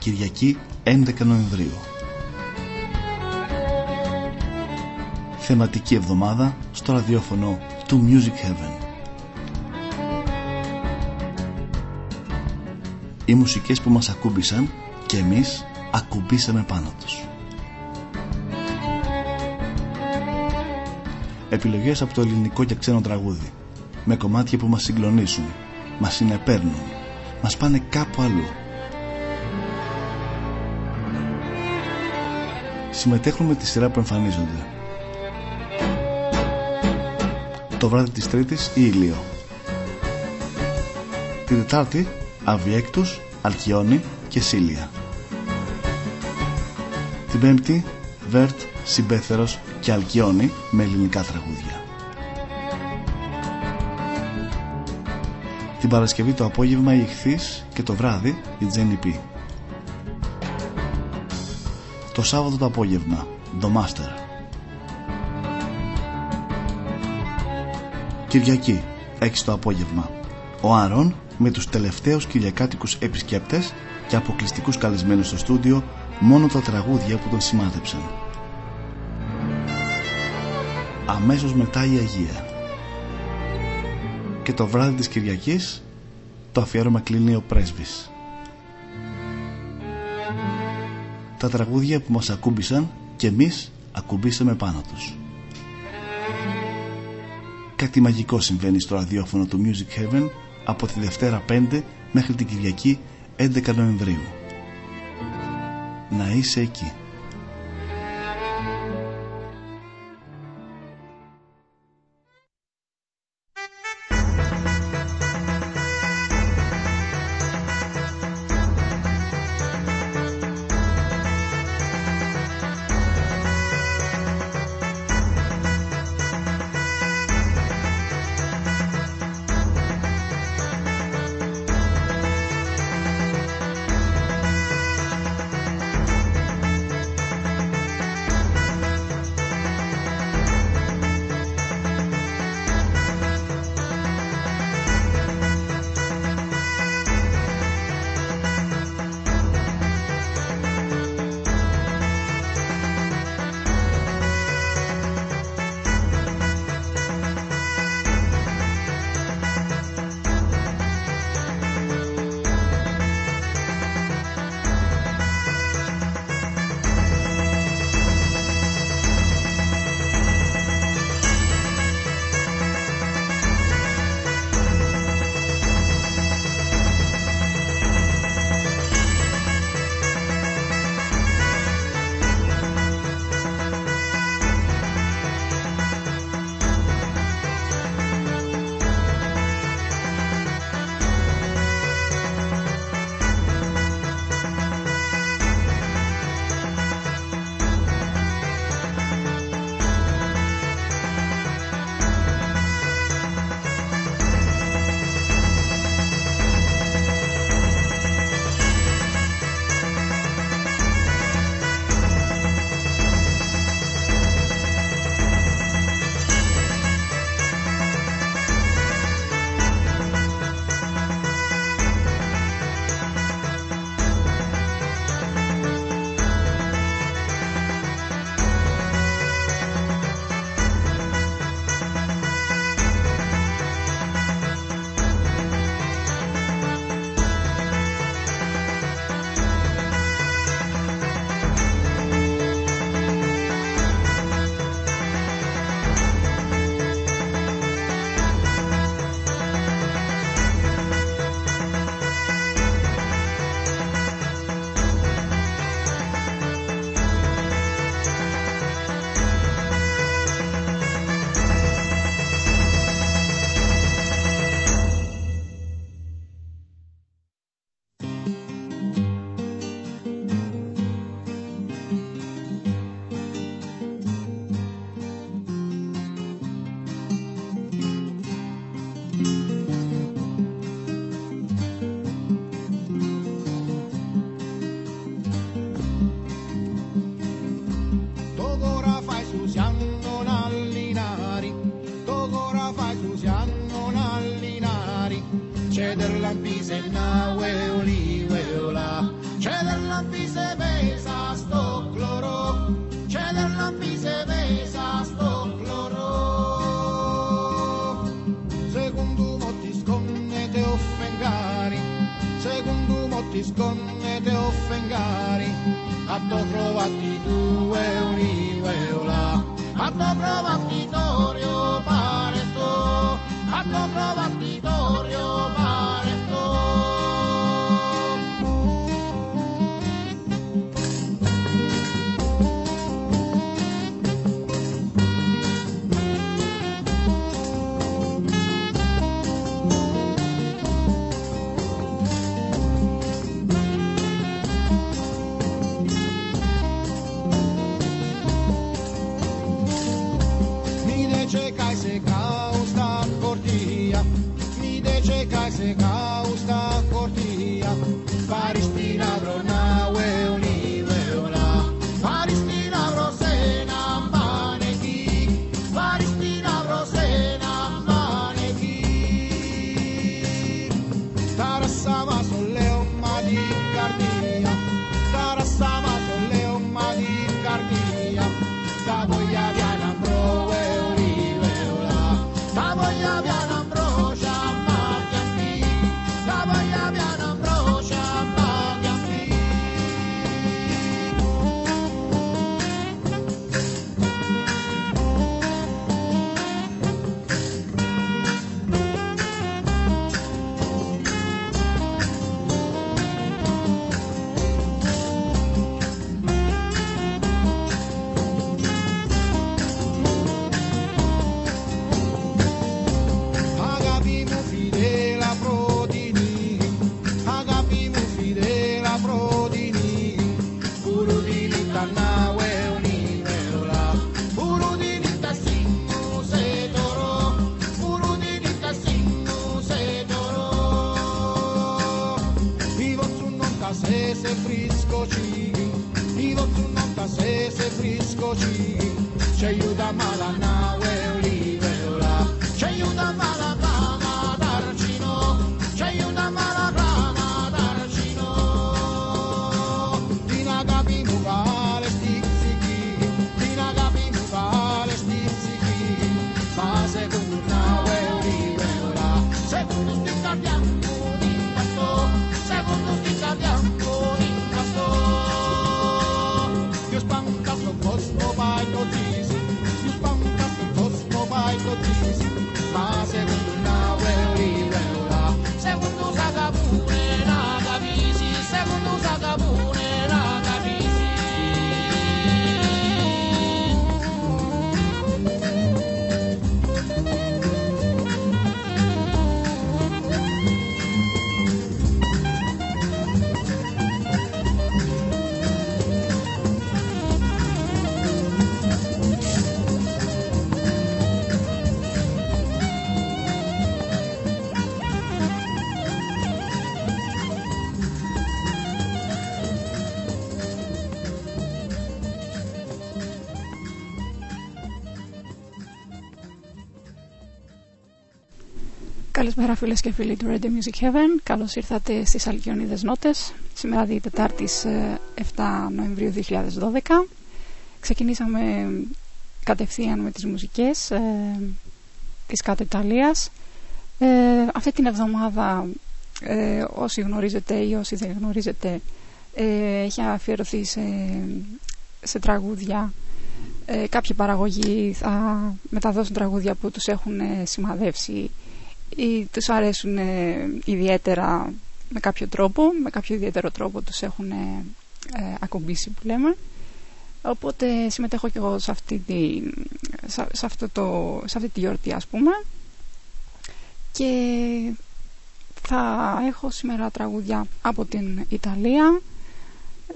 Κυριακή 11 Νοεμβρίου. Θεματική εβδομάδα στο ραδιόφωνο του Music Heaven. Οι μουσικές που μας ακούμπησαν και εμείς ακουμπήσαμε πάνω τους. Επιλογές από το ελληνικό και ξένο τραγούδι με κομμάτια που μας συγκλονίσουν, μας συνεπέρνουν, μας πάνε κάπου αλλού συμμετέχουν με τη σειρά που εμφανίζονται. Το βράδυ της Τρίτης η Ήλιο. Τη Δετάρτη Αβιέκτους, Αλκιόνι και Σίλια. Την Πέμπτη Βέρτ, Συμπέθερος και Αλκιόνι με ελληνικά τραγούδια. Την Παρασκευή το απόγευμα η Ιχθύς και το βράδυ η Τζένι Πι. Το Σάββατο το απόγευμα The Master Κυριακή 6 το απόγευμα Ο Άρον με τους τελευταίους κυριακάτικους επισκέπτες και αποκλειστικούς καλεσμένους στο στούντιο μόνο τα τραγούδια που τον σημάδεψαν. Αμέσως μετά η Αγία. Και το βράδυ της Κυριακής το αφιέρωμα κλείνει ο πρέσβης. Τα τραγούδια που μας ακούμπησαν και εμείς ακουμπήσαμε πάνω τους. Κάτι μαγικό συμβαίνει στο ραδιόφωνο του Music Heaven από τη Δευτέρα 5 μέχρι την Κυριακή 11 Νοεμβρίου. Να είσαι εκεί. Καλησπέρα φίλες και φίλοι του Radio Music Heaven. Καλώς ήρθατε στις Αλκιονίδες Νότες. Σήμερα η Τετάρτη 7 ε, Νοεμβρίου 2012. Ξεκινήσαμε κατευθείαν με τις μουσικές ε, της κάτω Ιταλίας. Ε, αυτή την εβδομάδα ε, όσοι γνωρίζετε ή όσοι δεν γνωρίζετε ε, έχει αφιερωθεί σε, σε τραγούδια ε, κάποιοι παραγωγοί θα μεταδώσουν τραγούδια που τους έχουν σημαδεύσει ή τους αρέσουν ε, ιδιαίτερα με κάποιο τρόπο, με κάποιο ιδιαίτερο τρόπο τους έχουν ε, ακουμπήσει που λέμε. Οπότε συμμετέχω και εγώ σε αυτή, τη, σε, αυτό το, σε αυτή τη γιορτή ας πούμε και θα έχω σήμερα τραγούδια από την Ιταλία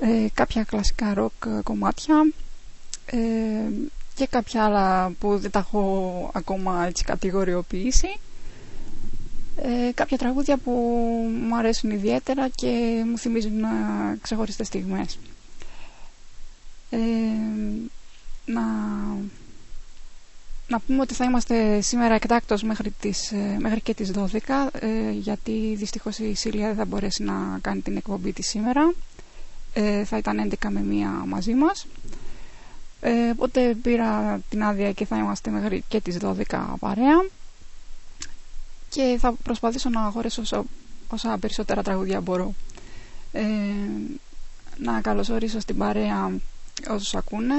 ε, κάποια κλασικά ροκ κομμάτια ε, και κάποια άλλα που δεν τα έχω ακόμα έτσι κατηγοριοποιήσει ε, κάποια τραγούδια που μου αρέσουν ιδιαίτερα και μου θυμίζουν ε, ξεχωριστές στιγμές. Ε, να να πούμε ότι θα είμαστε σήμερα εκτάκτος μέχρι, τις, ε, μέχρι και τις 12 ε, γιατί δυστυχώς η Σίλια δεν θα μπορέσει να κάνει την εκπομπή της σήμερα. Ε, θα ήταν 11 με μία μαζί μας. Ε, οπότε πήρα την άδεια και θα είμαστε μέχρι και τις 12 παρέα και θα προσπαθήσω να αγορέσω όσα, όσα περισσότερα τραγούδια μπορώ ε, να καλωσορίσω στην παρέα όσους ακούνε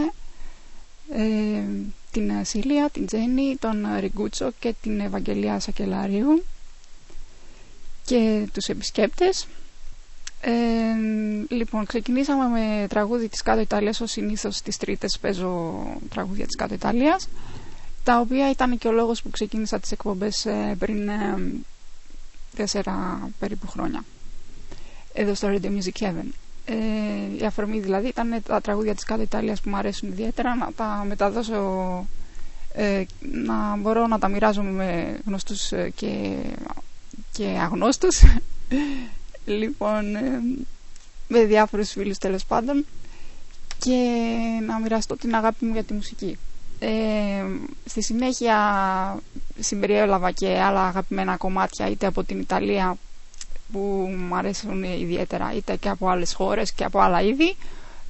ε, την Σίλια, την Τζέννη, τον Ριγκούτσο και την Ευαγγελία Σακελαρίου και τους επισκέπτες. Ε, λοιπόν, ξεκινήσαμε με τραγούδι της Κάτω Ιταλίας, ως συνήθως στις τρίτες παίζω τραγούδια της Κάτω Ιταλίας, τα οποία ήταν και ο λόγος που ξεκίνησα τις εκπομπές ε, πριν ε, τέσσερα περίπου χρόνια, εδώ στο Radio Music Heaven. Ε, η αφορμή δηλαδή ήταν τα τραγούδια της κάθε Ιταλίας που μου αρέσουν ιδιαίτερα να τα μεταδώσω ε, να μπορώ να τα μοιράζομαι με γνωστούς ε, και, και αγνώστους. Λοιπόν ε, με διάφορους φίλους τέλος πάντων. Και να μοιραστώ την αγάπη μου για τη μουσική στη συνέχεια συμπεριέλαβα και άλλα αγαπημένα κομμάτια είτε από την Ιταλία που μου αρέσουν ιδιαίτερα είτε και από άλλες χώρες και από άλλα είδη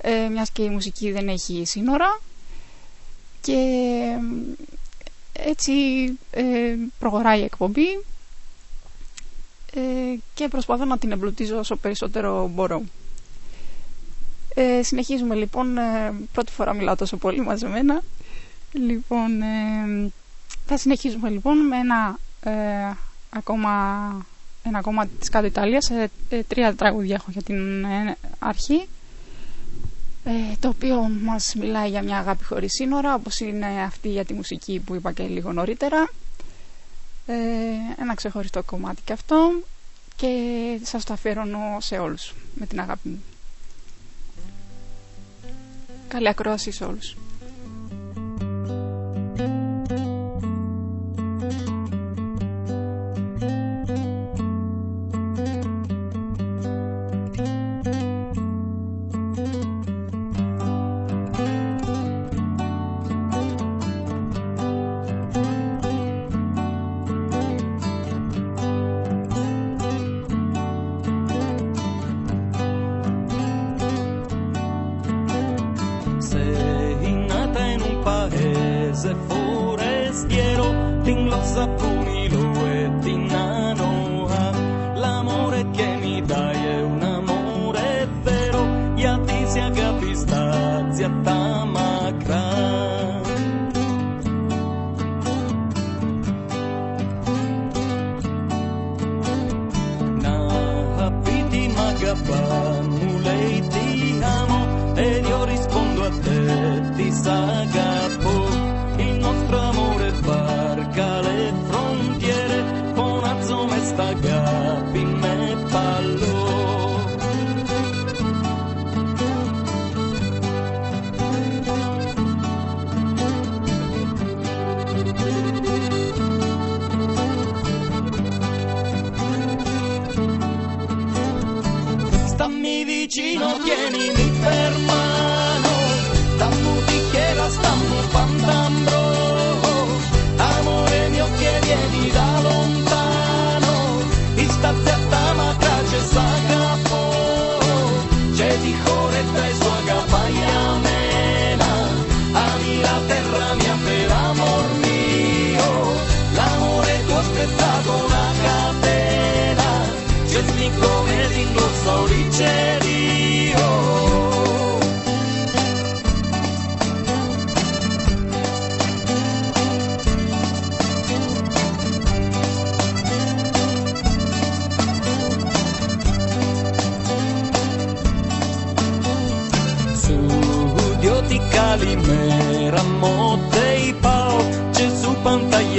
ε, μιας και η μουσική δεν έχει σύνορα και έτσι ε, προχωράει η εκπομπή ε, και προσπαθώ να την εμπλουτίζω όσο περισσότερο μπορώ. Ε, συνεχίζουμε λοιπόν, ε, πρώτη φορά μιλάω τόσο πολύ μαζεμένα λοιπόν θα συνεχίσουμε λοιπόν με ένα ακόμα ένα κομμάτι της κάτω Ιταλίας, ε, ε, τρία τραγούδια έχω για την ε, αρχή, το οποίο μας μιλάει για μια αγάπη χωρίς σύνορα, όπως είναι αυτή για τη μουσική που είπα και λίγο νωρίτερα. ένα ξεχωριστό κομμάτι και αυτό και σας το αφιερώνω σε όλους με την αγάπη μου. Καλή ακρόαση σε όλους.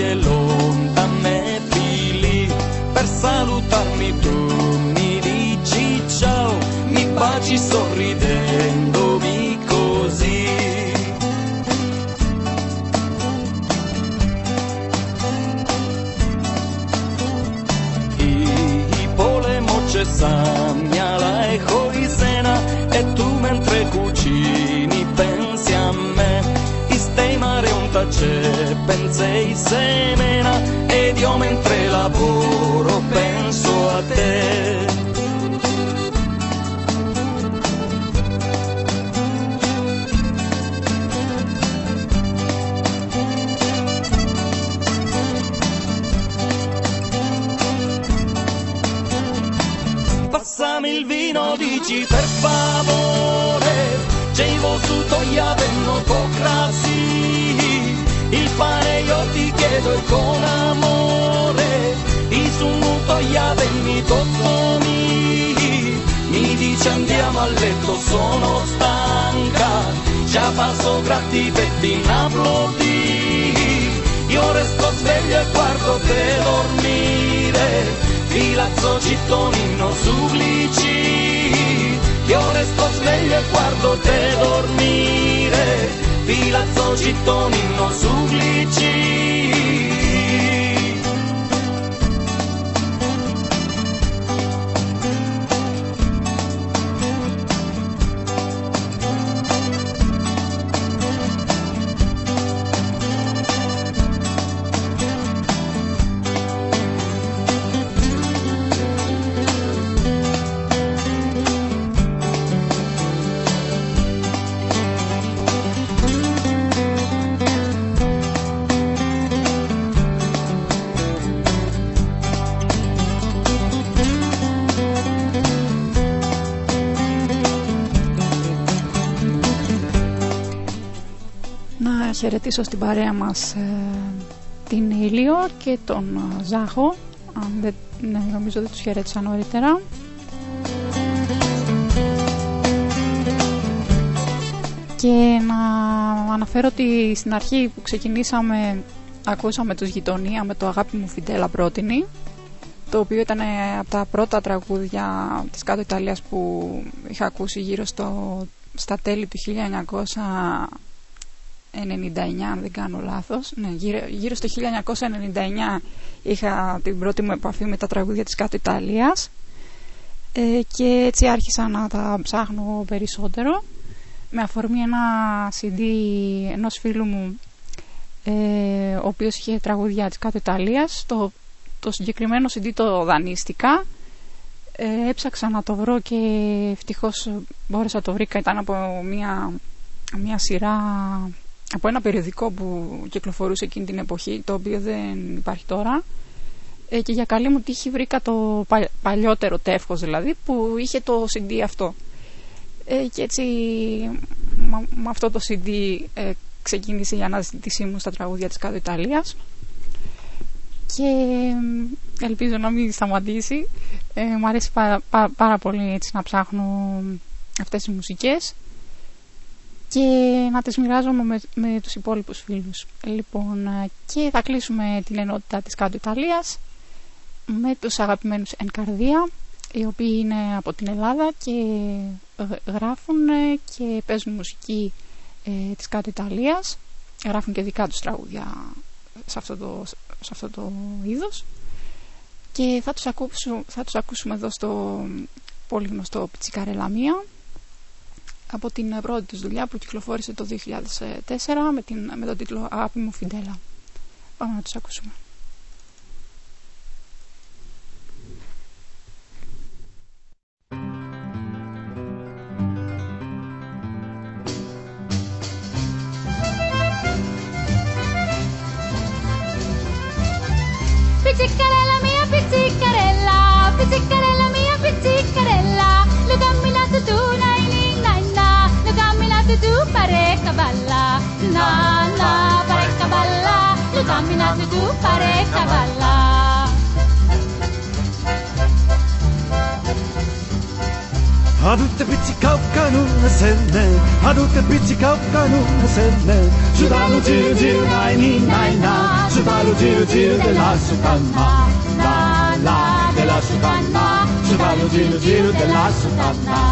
e foglie me fili per salutarmi tu. Mi dici ciao mi baci sorridendomi così. I polemo c'è samjala e hoisena e tu mentre cucini pensi a me. Istei mare un tacer i semena ed io mentre lavoro penso a te. Passami il vino, dici per favore, c'è su togliavenno pokrasi, il pane io ti chiedo e con amore, i sunmu togliavenni tozzomi, mi dice andiamo a letto, sono stanca, già passo gratti petti naploti, io resto sveglio e guardo te dormire. Filazzo cittonino suplici Io resto sveglio e guardo te dormire Pilazzo, Cittolino, Suglici χαιρετήσω στην παρέα μας ε, την Ήλιο και τον ε, Ζάχο. Αν δεν, ναι, νομίζω δεν τους χαιρέτησα νωρίτερα. Και να αναφέρω ότι στην αρχή που ξεκινήσαμε ακούσαμε τους γειτονία με το αγάπη μου Φιντέλα πρότεινη το οποίο ήταν από τα πρώτα τραγούδια της κάτω Ιταλίας που είχα ακούσει γύρω στο, στα τέλη του 1900 1999 αν δεν κάνω λάθος. Ναι, γύρω, γύρω στο 1999 είχα την πρώτη μου επαφή με τα τραγούδια της κάτω Ιταλίας. Ε, και έτσι άρχισα να τα ψάχνω περισσότερο. Με αφορμή ένα CD ενός φίλου μου ε, ο οποίος είχε τραγούδια της κάτω Ιταλίας το, το συγκεκριμένο CD το δανείστηκα. Ε, έψαξα να το βρω και ευτυχώς μπόρεσα να το βρήκα ήταν από μια, μια σειρά από ένα περιοδικό που κυκλοφορούσε εκείνη την εποχή, το οποίο δεν υπάρχει τώρα. Ε, και για καλή μου τύχη βρήκα το παλιότερο τεύχος δηλαδή, που είχε το CD αυτό. Ε, και έτσι με αυτό το CD ε, ξεκίνησε η αναζήτησή μου στα τραγούδια της κάτω Ιταλίας και ελπίζω να μην σταματήσει. Ε, μου αρέσει πάρα, πάρα πολύ έτσι, να ψάχνω αυτές τις μουσικές και να τις μοιράζομαι με, με τους υπόλοιπους φίλους. Λοιπόν, ε, και θα κλείσουμε την ενότητα της κάτω Ιταλίας με τους αγαπημένους εν καρδία, οι οποίοι είναι από την Ελλάδα και γράφουν και παίζουν μουσική ε, της κάτω Ιταλίας. Γράφουν και δικά τους τραγούδια σε αυτό το, σε αυτό το είδος. Και θα τους, ακούσουμε, θα τους ακούσουμε εδώ στο πολύ γνωστό Πιτσικαρελαμία από την πρώτη της δουλειά που κυκλοφόρησε το 2004 με, την, με τον τίτλο «Αγάπη μου Φιντέλα». Πάμε να τους ακούσουμε. Adute pitikau kanu senne Adute pitikau kanu senne Shudalu jiru jiru nai ni nai na Shudalu jiru jiru de la sutanma La la de la sutanma Shudalu jiru jiru de la sutanma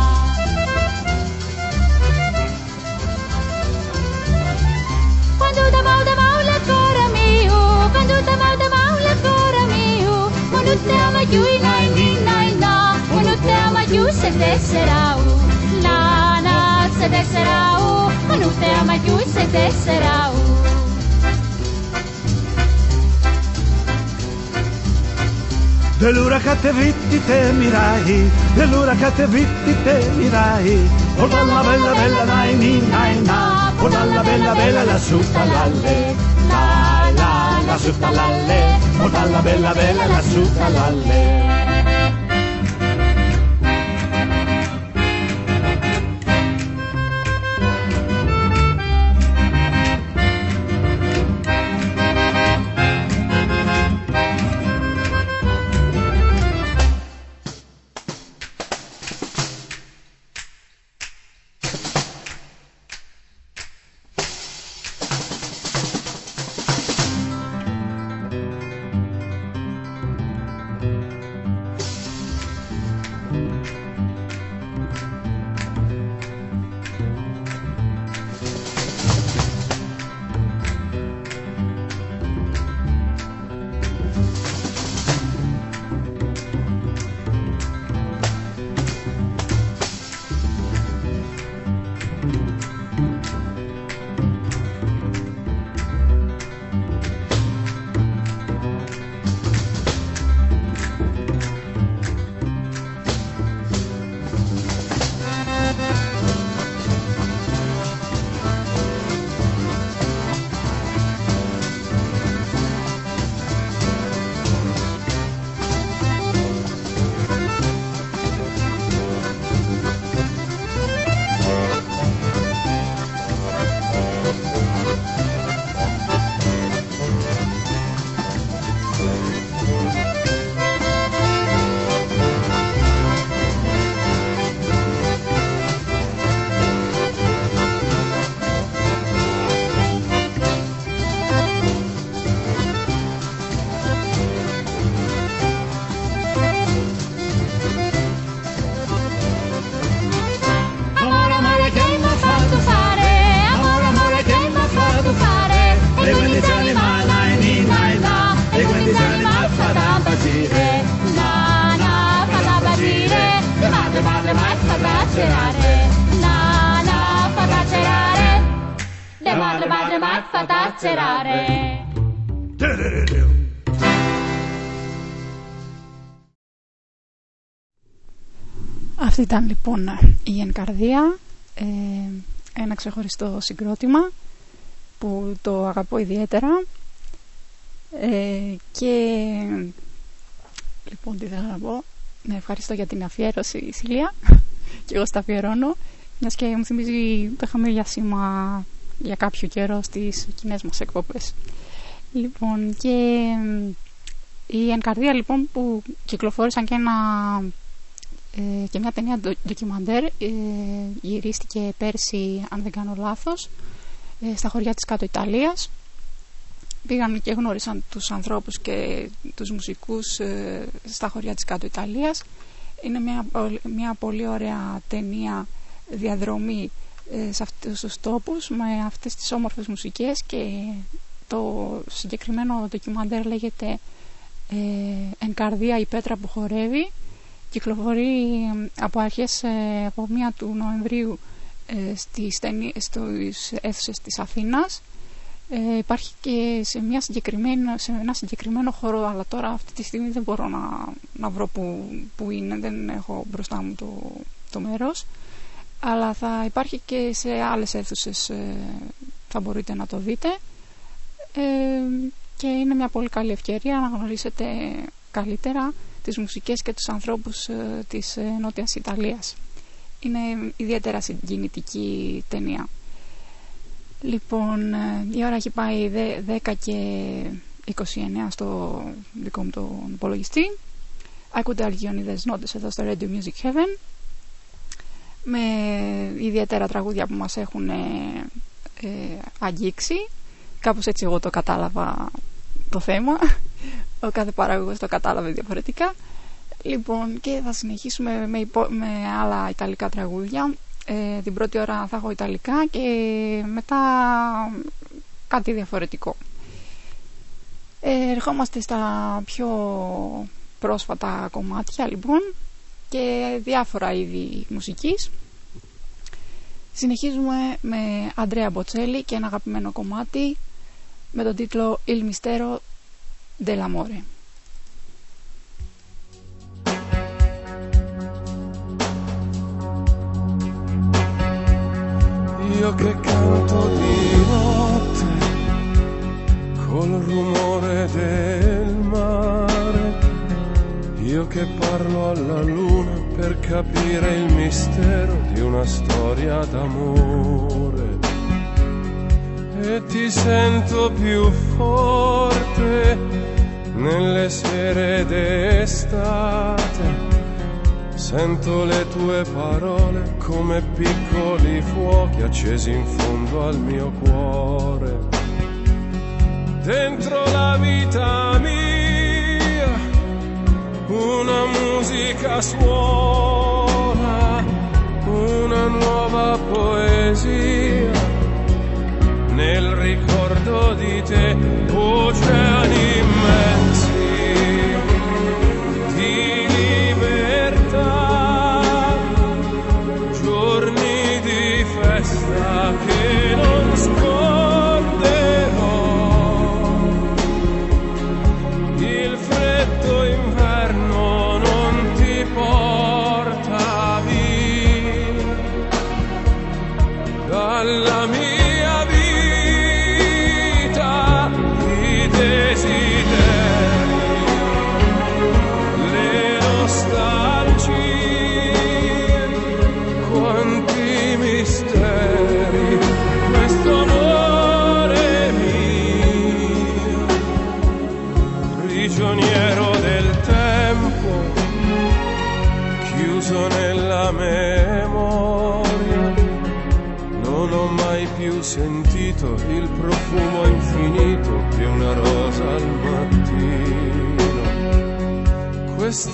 Quando da mal da mal la cora mio Quando da mal da mal la cora mio Quando te ama io nai ni nai na se te sera la se te sera o non te ama Yusef Tesserau, Lana Tesserau, Anufeama Yusef Tesserau. Dell'ura catevitti temirai, vitti te mirai. oh dalla bella bella dai ni nai na, oh dalla bella bella la suppa lalle, la la la suppa lalle, oh dalla bella bella la suppa lalle. Αυτή ήταν λοιπόν η Ενκαρδία, ε, ένα ξεχωριστό συγκρότημα που το αγαπώ ιδιαίτερα. Ε, και λοιπόν τι θέλω να πω, ναι, ευχαριστώ για την αφιέρωση Σιλία. Και εγώ στα αφιερώνω μιας και μου θυμίζει το είχαμε για σήμα για κάποιο καιρό στις κοινές μας εκπομπές. Λοιπόν, και η Ενκαρδία λοιπόν που κυκλοφόρησαν και, ένα, ε, και μια ταινία ντοκιμαντέρ ε, γυρίστηκε πέρσι, αν δεν κάνω λάθος, ε, στα χωριά της κάτω Ιταλίας. Πήγαν και γνώρισαν τους ανθρώπους και τους μουσικούς ε, στα χωριά της κάτω Ιταλίας. Είναι μια, μια πολύ ωραία ταινία διαδρομή ε, σε αυτούς τους τόπους με αυτές τις όμορφες μουσικές και το συγκεκριμένο ντοκιμαντέρ λέγεται ε, «Εν καρδία η πέτρα που χορεύει» κυκλοφορεί από αρχές ε, από μία του Νοεμβρίου ε, στις, στις αίθουσες της Αθήνας. Ε, υπάρχει και σε, μια συγκεκριμένη, σε ένα συγκεκριμένο χώρο αλλά τώρα αυτή τη στιγμή δεν μπορώ να, να βρω που, που είναι δεν έχω μπροστά μου το, το μέρος αλλά θα υπάρχει και σε άλλες αίθουσες ε, θα μπορείτε να το δείτε ε, και είναι μια πολύ καλή ευκαιρία να γνωρίσετε καλύτερα τις μουσικές και τους ανθρώπους ε, της Νότιας Ιταλίας. Είναι ιδιαίτερα συγκινητική ταινία. Λοιπόν, η ώρα έχει πάει 10 και 29 στο δικό μου τον υπολογιστή. Ακούτε αλγιονίδες νότες εδώ στο Radio Music Heaven με ιδιαίτερα τραγούδια που μας έχουν ε, ε, αγγίξει. Κάπως έτσι εγώ το κατάλαβα το θέμα. Ο κάθε παραγωγός το κατάλαβε διαφορετικά. Λοιπόν και θα συνεχίσουμε με, με άλλα ιταλικά τραγούδια. Ε, την πρώτη ώρα θα έχω ιταλικά και μετά κάτι διαφορετικό. Ε, ερχόμαστε στα πιο πρόσφατα κομμάτια λοιπόν και διάφορα είδη μουσικής. Συνεχίζουμε με Αντρέα Μποτσέλη και ένα αγαπημένο κομμάτι με τον τίτλο «Il mistero dell'amore». Io che canto di notte col rumore del io che parlo alla luna per capire il mistero di una storia d'amore. E ti sento più forte nelle sere d'estate Sento le tue parole come piccoli fuochi accesi in fondo al mio cuore. Dentro la vita mia una musica suona, una nuova poesia. Nel ricordo di te, oceani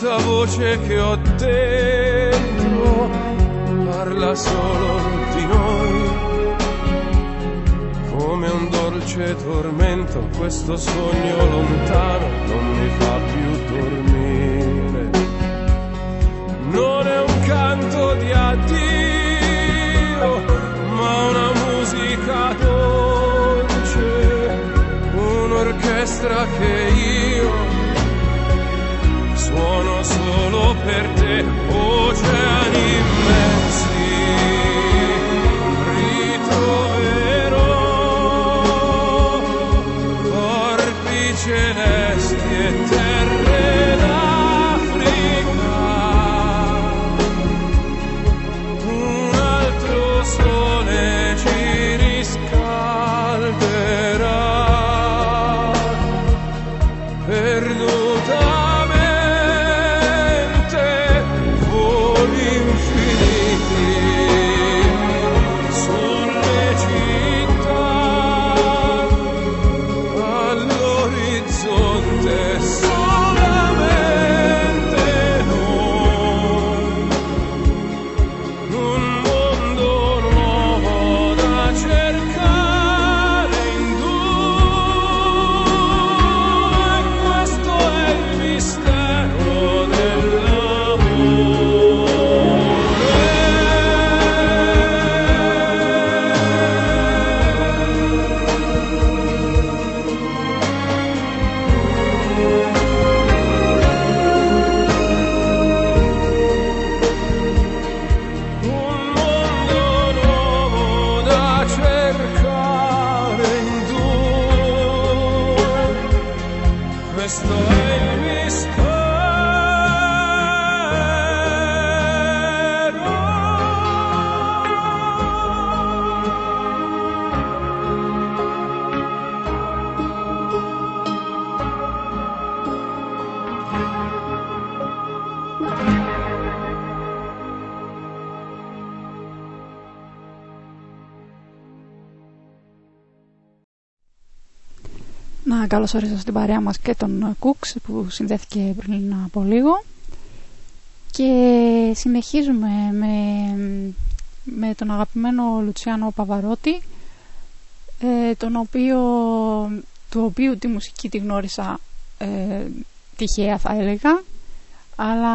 Questa voce che ho dentro parla solo di noi. Come un dolce tormento, questo sogno lontano non mi fa più dormire. Non è un canto di addio, ma una musica dolce, un'orchestra che io buono solo per te, oceani in. Να καλωσορίσω στην παρέα μας και τον Κούξ που συνδέθηκε πριν από λίγο. Και συνεχίζουμε με, με τον αγαπημένο Λουτσιάνο Παβαρότη ε, τον οποίο, του οποίου τη μουσική τη γνώρισα ε, τυχαία θα έλεγα. Αλλά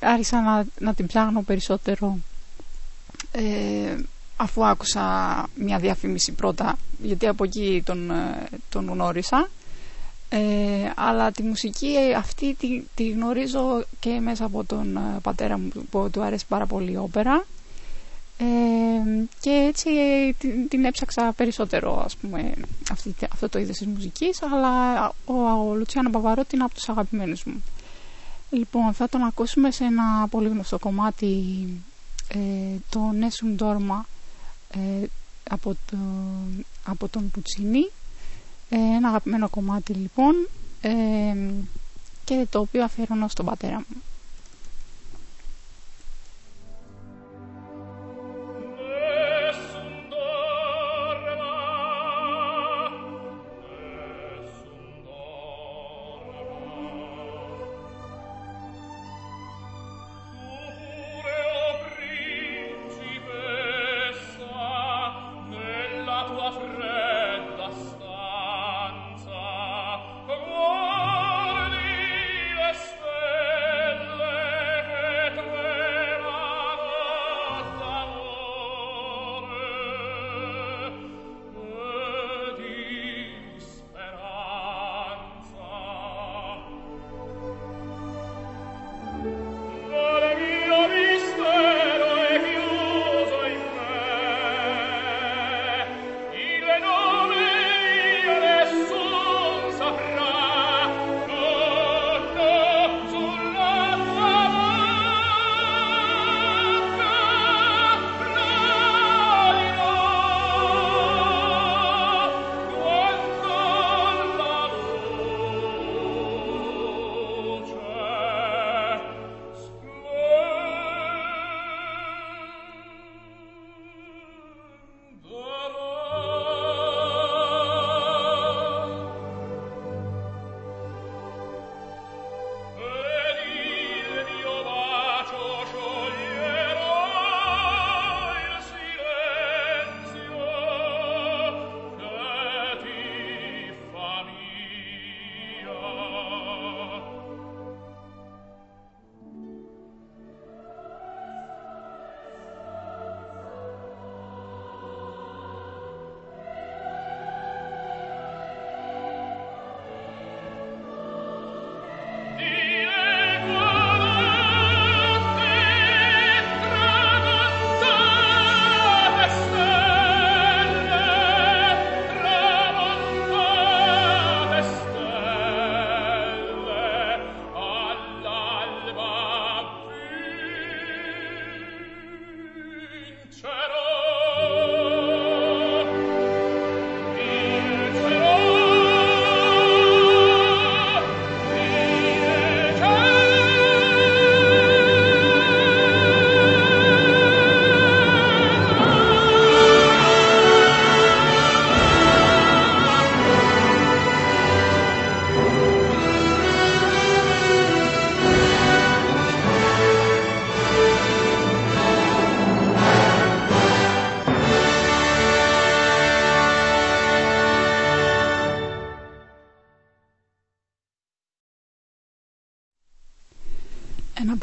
άρχισα να, να την ψάχνω περισσότερο ε, αφού άκουσα μια διαφήμιση πρώτα γιατί από εκεί τον, ε, τον γνώρισα. Ε, αλλά τη μουσική αυτή τη, τη γνωρίζω και μέσα από τον ε, πατέρα μου που του αρέσει πάρα πολύ η όπερα. Ε, και έτσι την, την έψαξα περισσότερο ας πούμε αυτή, αυτό το είδος της μουσικής. Αλλά ο, ο Λουτσιάνο Παβαρότη είναι από τους αγαπημένους μου. Λοιπόν θα τον ακούσουμε σε ένα πολύ γνωστό κομμάτι ε, το Νέσουν Ντόρμα ε, από, το, από τον Πουτσίνη. Ε, ένα αγαπημένο κομμάτι λοιπόν ε, και το οποίο αφιερώνω στον πατέρα μου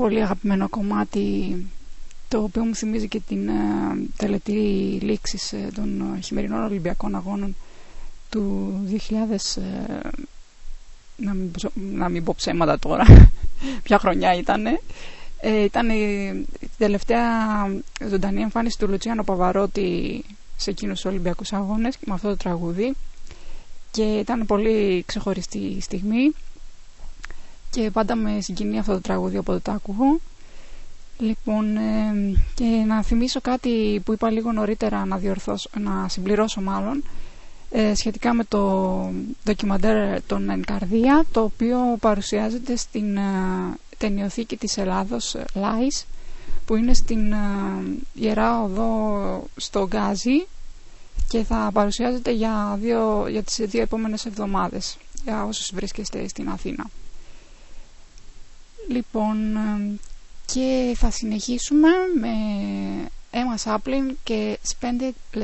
πολύ αγαπημένο κομμάτι το οποίο μου θυμίζει και την uh, τελετή λήξης uh, των χειμερινών Ολυμπιακών Αγώνων του 2000 uh, να, μην, να μην πω ψέματα τώρα ποια χρονιά ήταν ε, ήταν η τελευταία ζωντανή εμφάνιση του Λουτσιάνο Παβαρότη σε εκείνους τους Ολυμπιακούς Αγώνες με αυτό το τραγούδι. Και ήταν πολύ ξεχωριστή στιγμή και πάντα με συγκινεί αυτό το τραγούδι όποτε το ακούω. Λοιπόν, ε, και να θυμίσω κάτι που είπα λίγο νωρίτερα να, διορθώσω, να συμπληρώσω μάλλον ε, σχετικά με το ντοκιμαντέρ των Ενκαρδία το οποίο παρουσιάζεται στην ε, ταινιοθήκη της Ελλάδος Λάις που είναι στην ε, Ιερά Οδό στο Γκάζι και θα παρουσιάζεται για, δύο, για τις δύο επόμενες εβδομάδες για όσους βρίσκεστε στην Αθήνα. Λοιπόν, και θα συνεχίσουμε με Emma Σάπλιν και Spend It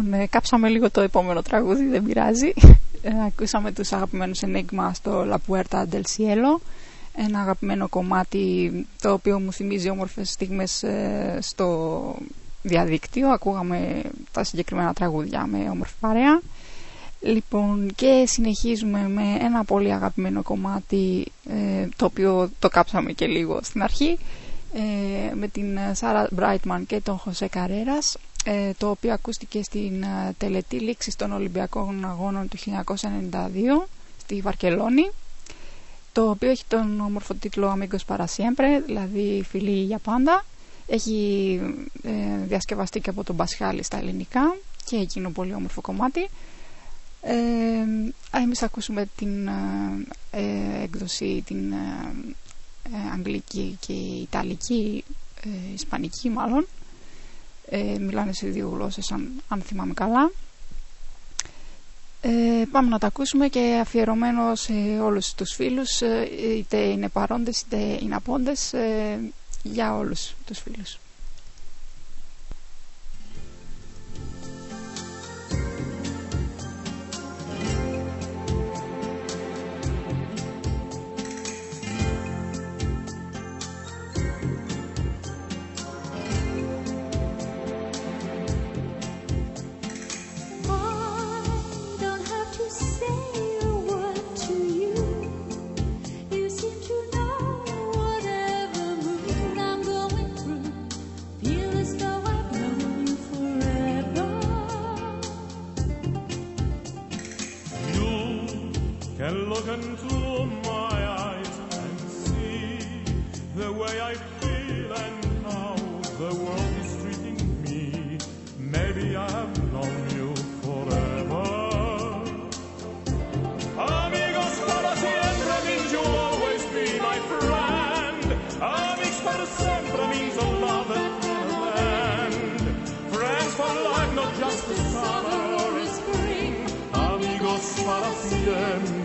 Λοιπόν, ε, κάψαμε λίγο το επόμενο τραγούδι, δεν πειράζει. Ε, ακούσαμε τους αγαπημένους Enigma στο La Puerta del Cielo. Ένα αγαπημένο κομμάτι το οποίο μου θυμίζει όμορφες στιγμές ε, στο διαδίκτυο. Ακούγαμε τα συγκεκριμένα τραγούδια με όμορφη παρέα. Λοιπόν, και συνεχίζουμε με ένα πολύ αγαπημένο κομμάτι ε, το οποίο το κάψαμε και λίγο στην αρχή ε, με την Σάρα Μπράιτμαν και τον Χωσέ Καρέρας ε, το οποίο ακούστηκε στην ε, τελετή λήξης των Ολυμπιακών Αγώνων του 1992 στη Βαρκελόνη το οποίο έχει τον όμορφο τίτλο Amigos para siempre, δηλαδή φιλή για πάντα. Έχει ε, διασκευαστεί και από τον Μπασχάλη στα ελληνικά και εκείνο πολύ όμορφο κομμάτι. Ε, εμείς ακούσουμε την ε, έκδοση την αγγλική και ιταλική ισπανική μάλλον. Ε, μιλάνε σε δύο γλώσσες αν, αν θυμάμαι καλά. Ε, πάμε να τα ακούσουμε και αφιερωμένο σε όλους τους φίλους ε, είτε είναι παρόντες είτε είναι απόντες ε, για όλους τους φίλους into my eyes and see the way I feel and how the world is treating me. Maybe I have known you forever. Amigos para siempre means you'll always be my friend. Amigos para siempre means a love that never end. Friends for life, not just the summer or a spring. Amigos para siempre.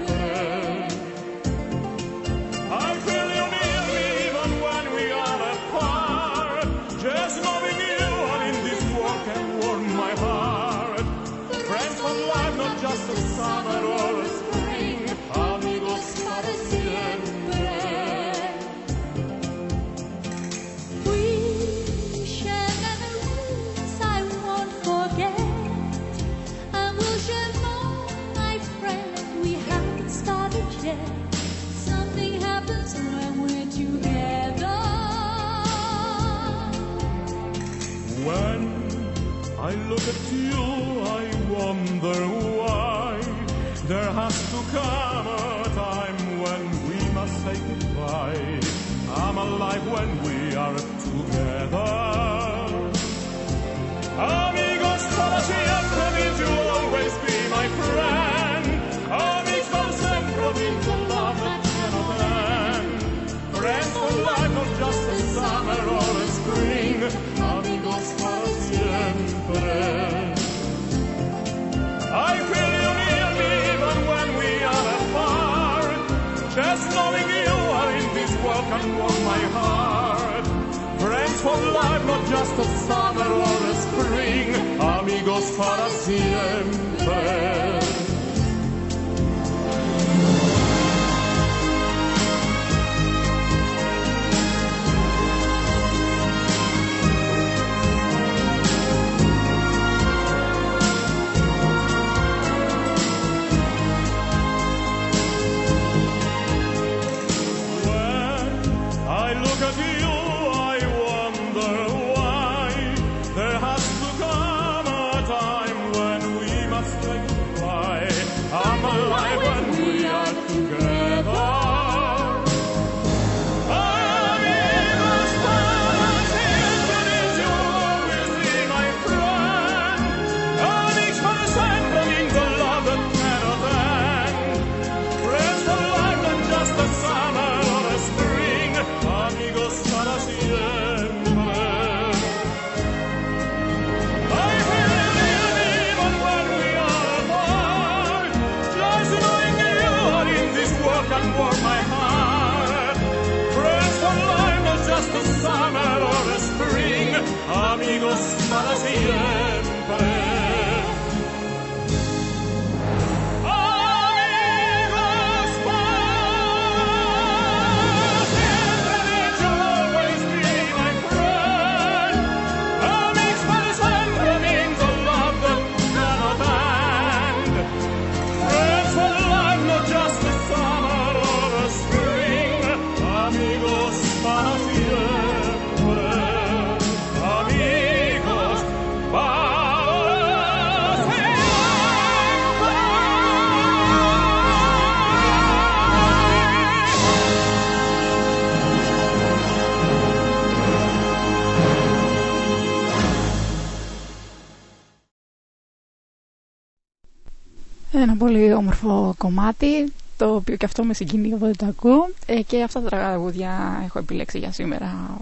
Πολύ όμορφο κομμάτι, το οποίο και αυτό με συγκινεί όποτε το ακούω. Ε, και αυτά τα τραγούδια έχω επιλέξει για σήμερα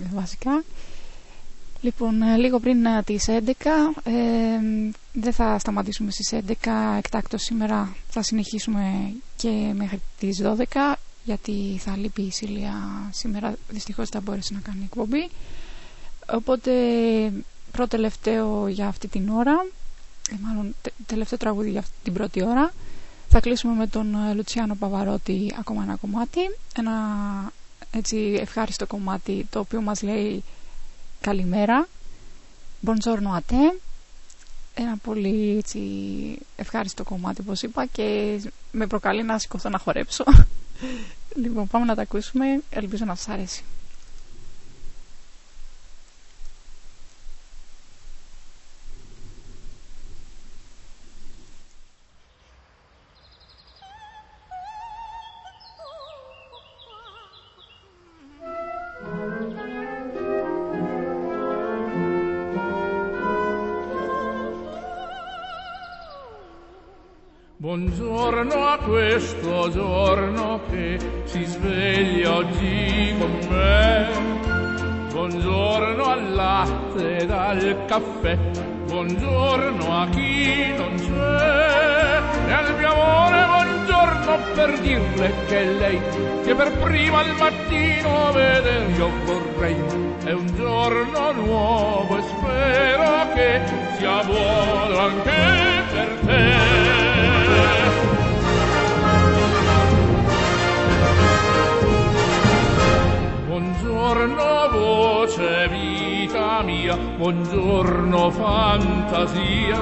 ε, βασικά. Λοιπόν, ε, λίγο πριν ε, τις 11, ε, δεν θα σταματήσουμε στις 11 εκτάκτως σήμερα, θα συνεχίσουμε και μέχρι τις 12 γιατί θα λείπει η Σίλια σήμερα, δυστυχώς δεν μπόρεσε να κάνει εκπομπή. Οπότε πρώτο τελευταίο για αυτή την ώρα, ε, μάλλον τε- τελευταίο τραγούδι για αυτή την πρώτη ώρα. Θα κλείσουμε με τον ε, Λουτσιάνο Παβαρότη ακόμα ένα κομμάτι, ένα έτσι ευχάριστο κομμάτι το οποίο μας λέει καλημέρα, buongiorno a te, ένα πολύ έτσι, ευχάριστο κομμάτι όπως είπα και με προκαλεί να σηκωθώ να χορέψω. λοιπόν πάμε να τα ακούσουμε, ελπίζω να σας αρέσει. Caffè. Buongiorno a chi non c'è. E al mio amore buongiorno per dirle che lei che per prima al mattino vedere io vorrei. È un giorno nuovo e spero che sia buono anche per te. Buongiorno voce vita mia, buongiorno fantasia,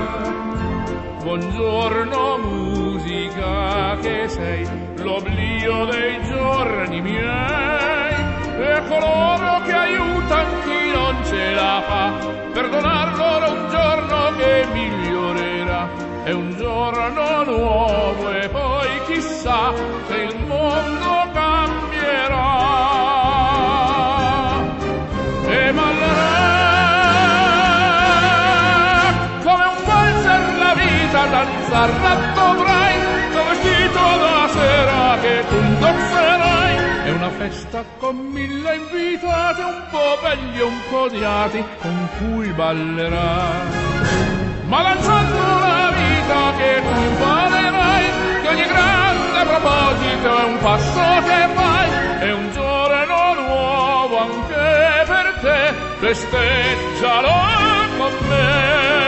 buongiorno musica che sei. L'oblio dei giorni miei. E coloro che aiutan chi non ce la fa, perdonar loro un giorno che migliorerà, è un giorno nuovo e poi chissà se il mondo danzarla dovrai, vestito da sera che tu indosserai. È una festa con mille invitati, un po' belli e un po' odiati, con cui ballerà. Ma lanciando la vita che tu imparerai, che ogni grande proposito è un passo che fai, è un giorno nuovo anche per te, festeggialo con me.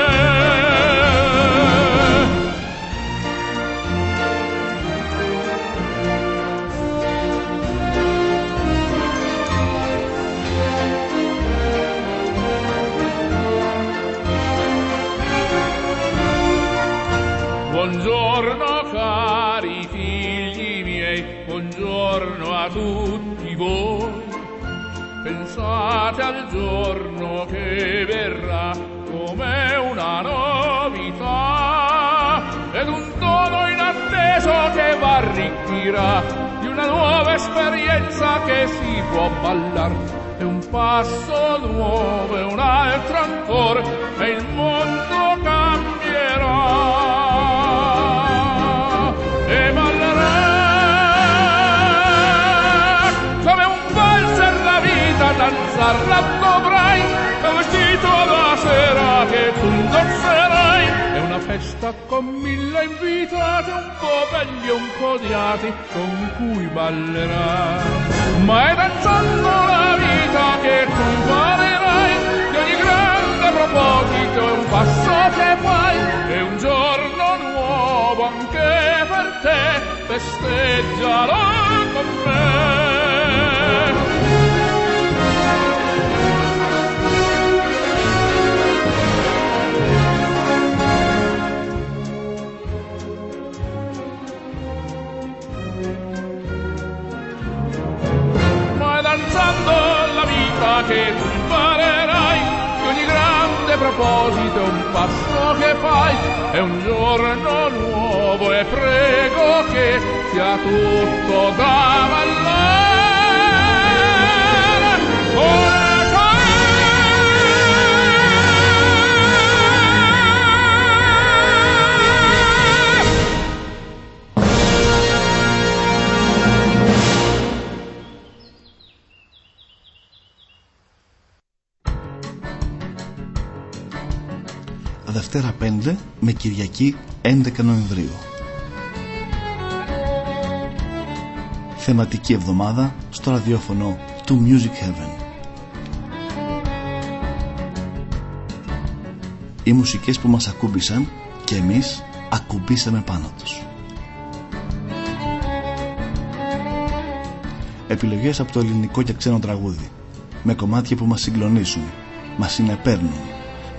Buongiorno a tutti voi. Pensate al giorno che verrà come una novità ed un dono inatteso che v'arricchirà di una nuova esperienza che si può ballar. È un passo nuovo un altro ancora e il mondo vita, danzarla dovrai, è un vestito da sera che tu indosserai. È una festa con mille invitati, un po' belli un po' odiati, con cui ballerà. Ma è danzando la vita che tu imparerai, che ogni grande proposito è un passo che fai, è un giorno nuovo anche per te, festeggialo con me. Che tu imparerai che ogni grande proposito è un passo che fai è un giorno nuovo e prego che sia tutto da Δευτέρα 5 με Κυριακή 11 Νοεμβρίου. Θεματική εβδομάδα στο ραδιόφωνο του Music Heaven. Οι μουσικές που μας ακούμπησαν και εμείς ακουμπήσαμε πάνω τους. Επιλογές από το ελληνικό και ξένο τραγούδι με κομμάτια που μας συγκλονίσουν, μας συνεπέρνουν,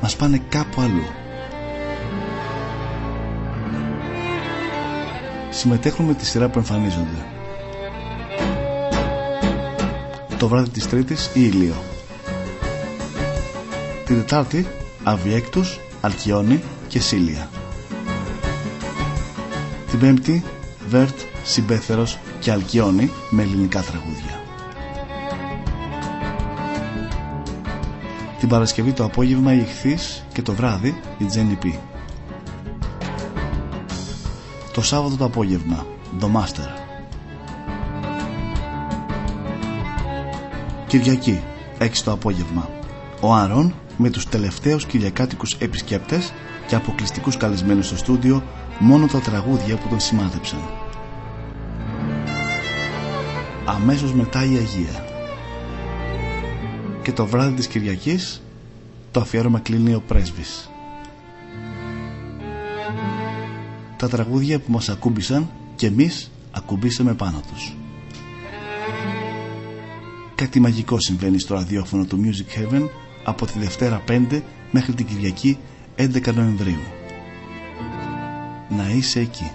μας πάνε κάπου αλλού. Συμμετέχουν με τη σειρά που εμφανίζονται. Το βράδυ της Τρίτης η Ηλίο. Τη Τετάρτη Αβιέκτους, Αλκιόνι και Σίλια. Την Πέμπτη Βέρτ, Συμπέθερος και Αλκιόνι με ελληνικά τραγούδια. Την Παρασκευή το απόγευμα η Ιχθύς και το βράδυ η Τζένι Πι. Σάββατο το απόγευμα. The Master. Κυριακή, 6 το απόγευμα. Ο Άρων με τους τελευταίους κυριακάτικους επισκέπτες και αποκλειστικούς καλεσμένους στο στούντιο μόνο τα τραγούδια που τον σημάδεψαν. Αμέσως μετά η Αγία. Και το βράδυ της Κυριακής το αφιέρωμα κλείνει ο πρέσβης. τα τραγούδια που μας ακούμπησαν και εμείς ακουμπήσαμε πάνω τους. Κάτι μαγικό συμβαίνει στο ραδιόφωνο του Music Heaven από τη Δευτέρα 5 μέχρι την Κυριακή 11 Νοεμβρίου. Να είσαι εκεί.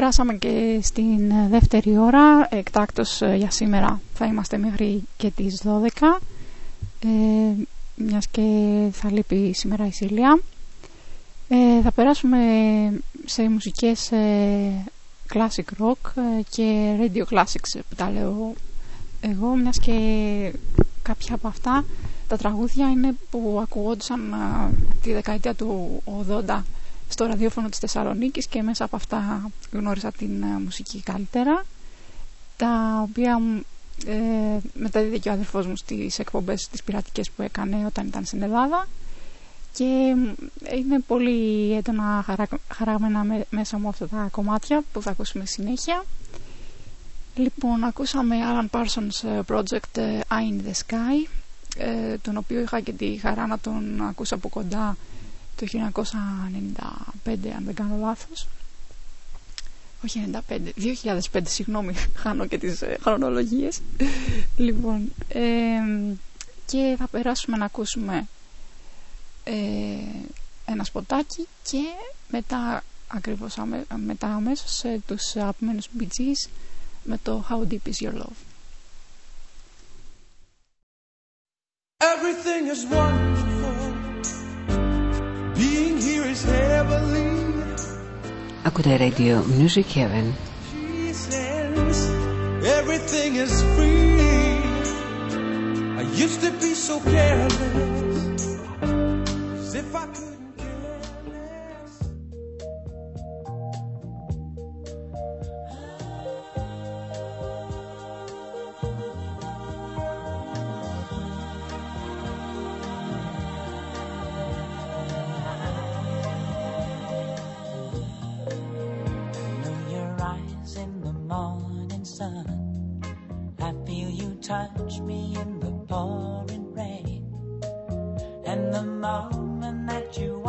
Ε, πέρασαμε και στην ε, δεύτερη ώρα. Εκτάκτος ε, για σήμερα θα είμαστε μέχρι και τις 12. Ε, μιας και θα λείπει σήμερα η Σίλια. Ε, θα περάσουμε σε μουσικές ε, classic rock ε, και radio classics που τα λέω εγώ, μιας και κάποια από αυτά τα τραγούδια είναι που ακουγόντουσαν ε, τη δεκαετία του 80 στο ραδιόφωνο της Θεσσαλονίκης και μέσα από αυτά γνώρισα την ε, μουσική καλύτερα τα οποία ε, μεταδίδε και ο αδερφός μου στις εκπομπές τις πειρατικές που έκανε όταν ήταν στην Ελλάδα και είναι πολύ έντονα χαρά, χαραγμένα με- μέσα μου αυτά τα κομμάτια που θα ακούσουμε συνέχεια. Λοιπόν, ακούσαμε Alan Parsons ε, Project ε, Eye in the Sky ε, τον οποίο είχα και τη χαρά να τον ακούσω από κοντά το 1995 αν δεν κάνω λάθος. Όχι 95, 2005 συγγνώμη χάνω και τις ε, χρονολογίες. Λοιπόν ε, και θα περάσουμε να ακούσουμε ε, ένα σποτάκι και μετά ακριβώς αμε, μετά αμέσως ε, τους αγαπημένους Bee Gees με το How Deep Is Your Love. Everything is wonderful. Ακούτε Radio Music Heaven. Jesus, everything is free. I used to be so careless, as if I couldn't touch me in the pouring rain. And the moment that you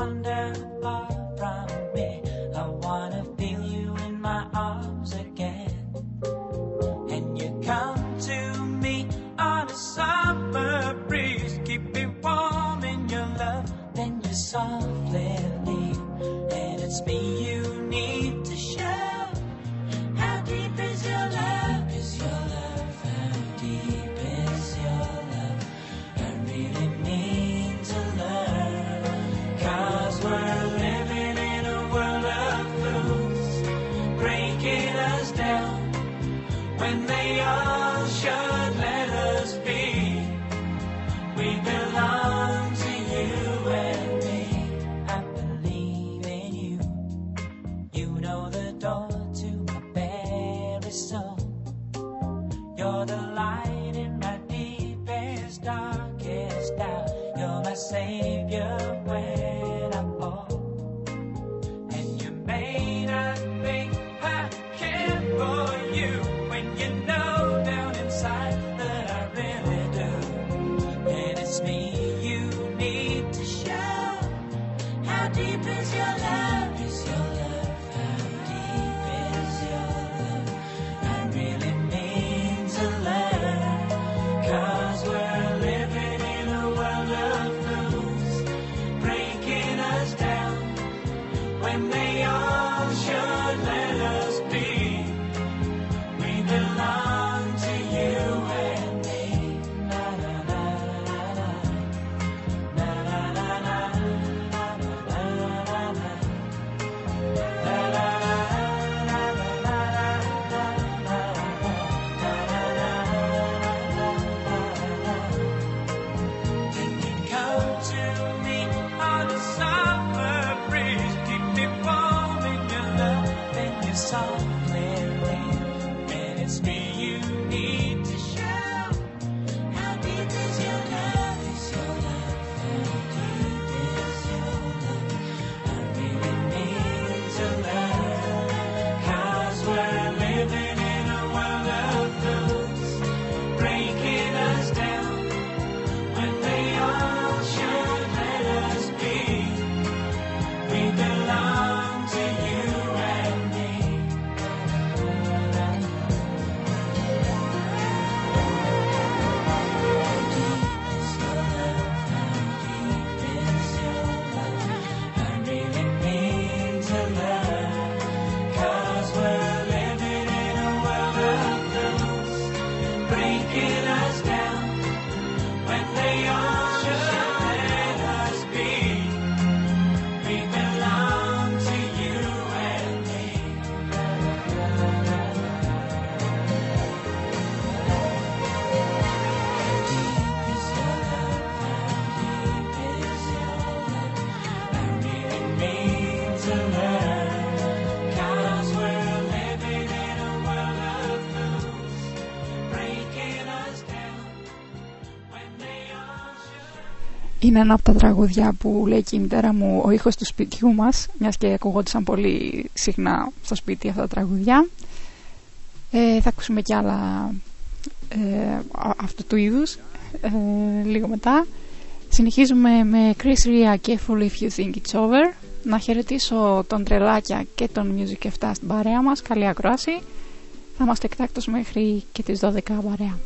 living ένα από τα τραγούδια που λέει και η μητέρα μου ο ήχος του σπιτιού μας μιας και ακουγόντουσαν πολύ συχνά στο σπίτι αυτά τα τραγουδιά ε, θα ακούσουμε και άλλα ε, αυτού του είδους ε, λίγο μετά. Συνεχίζουμε με Chris Ria Careful If You Think It's Over. Να χαιρετήσω τον Τρελάκια και τον Music 7 στην παρέα μας. Καλή ακρόαση. Θα είμαστε εκτάκτος μέχρι και τις 12 παρέα.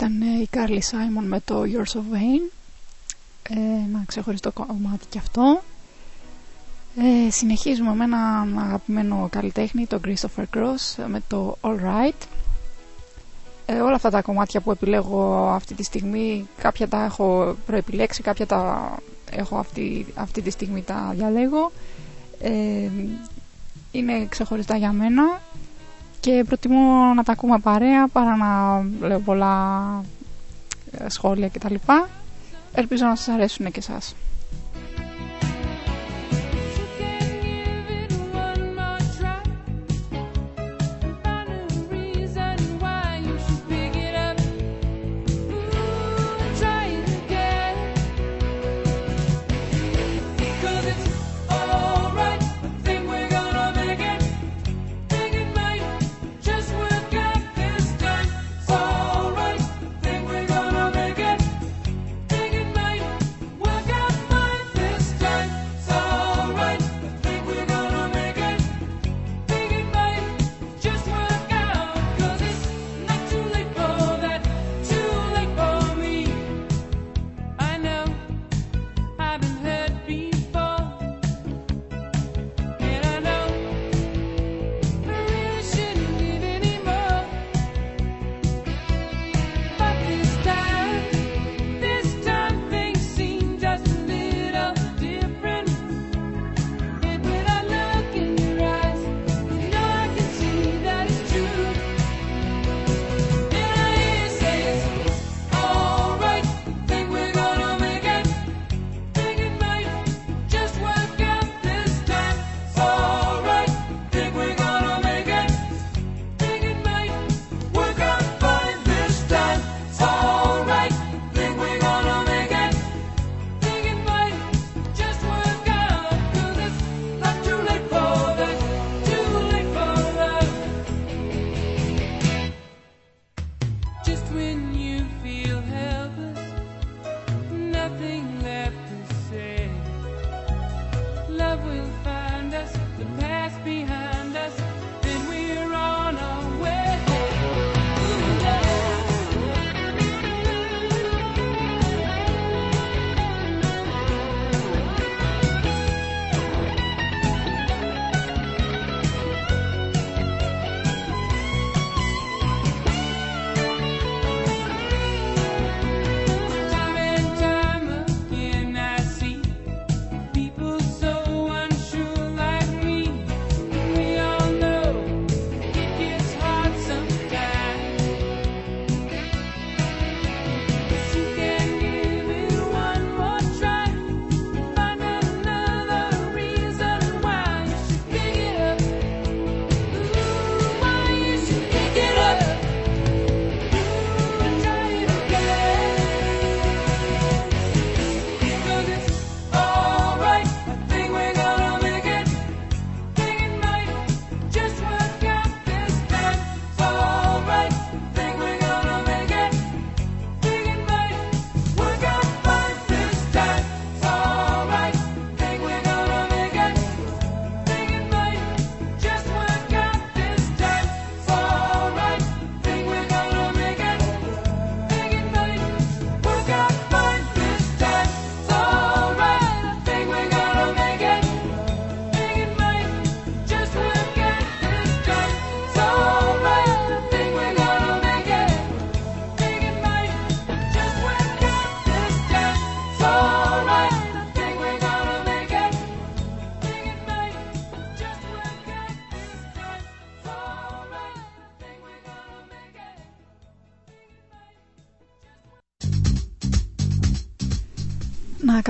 Ήταν ε, η Carly Simon με το Yours of Vain. Ε, ένα ξεχωριστό κομμάτι και αυτό. Ε, συνεχίζουμε με έναν αγαπημένο καλλιτέχνη, τον Christopher Cross, με το All Right. Ε, όλα αυτά τα κομμάτια που επιλέγω αυτή τη στιγμή, κάποια τα έχω προεπιλέξει, κάποια τα έχω αυτή, αυτή τη στιγμή τα διαλέγω. Ε, είναι ξεχωριστά για μένα και προτιμώ να τα ακούμε παρέα παρά να λέω πολλά ε, σχόλια κτλ. Ελπίζω να σας αρέσουν και εσάς.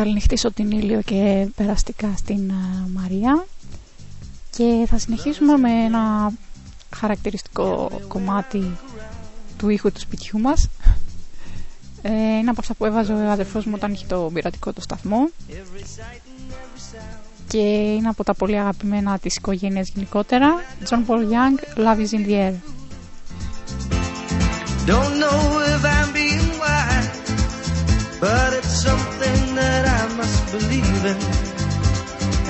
Καληνυχτήσω την Ήλιο και περαστικά στην α, Μαρία. Και θα συνεχίσουμε με ένα χαρακτηριστικό κομμάτι του ήχου του σπιτιού μας. Ε, είναι από αυτά που έβαζε ο αδερφός μου όταν είχε το πειρατικό του σταθμό. Και είναι από τα πολύ αγαπημένα της οικογένειας γενικότερα. John Paul Young, Love is in the air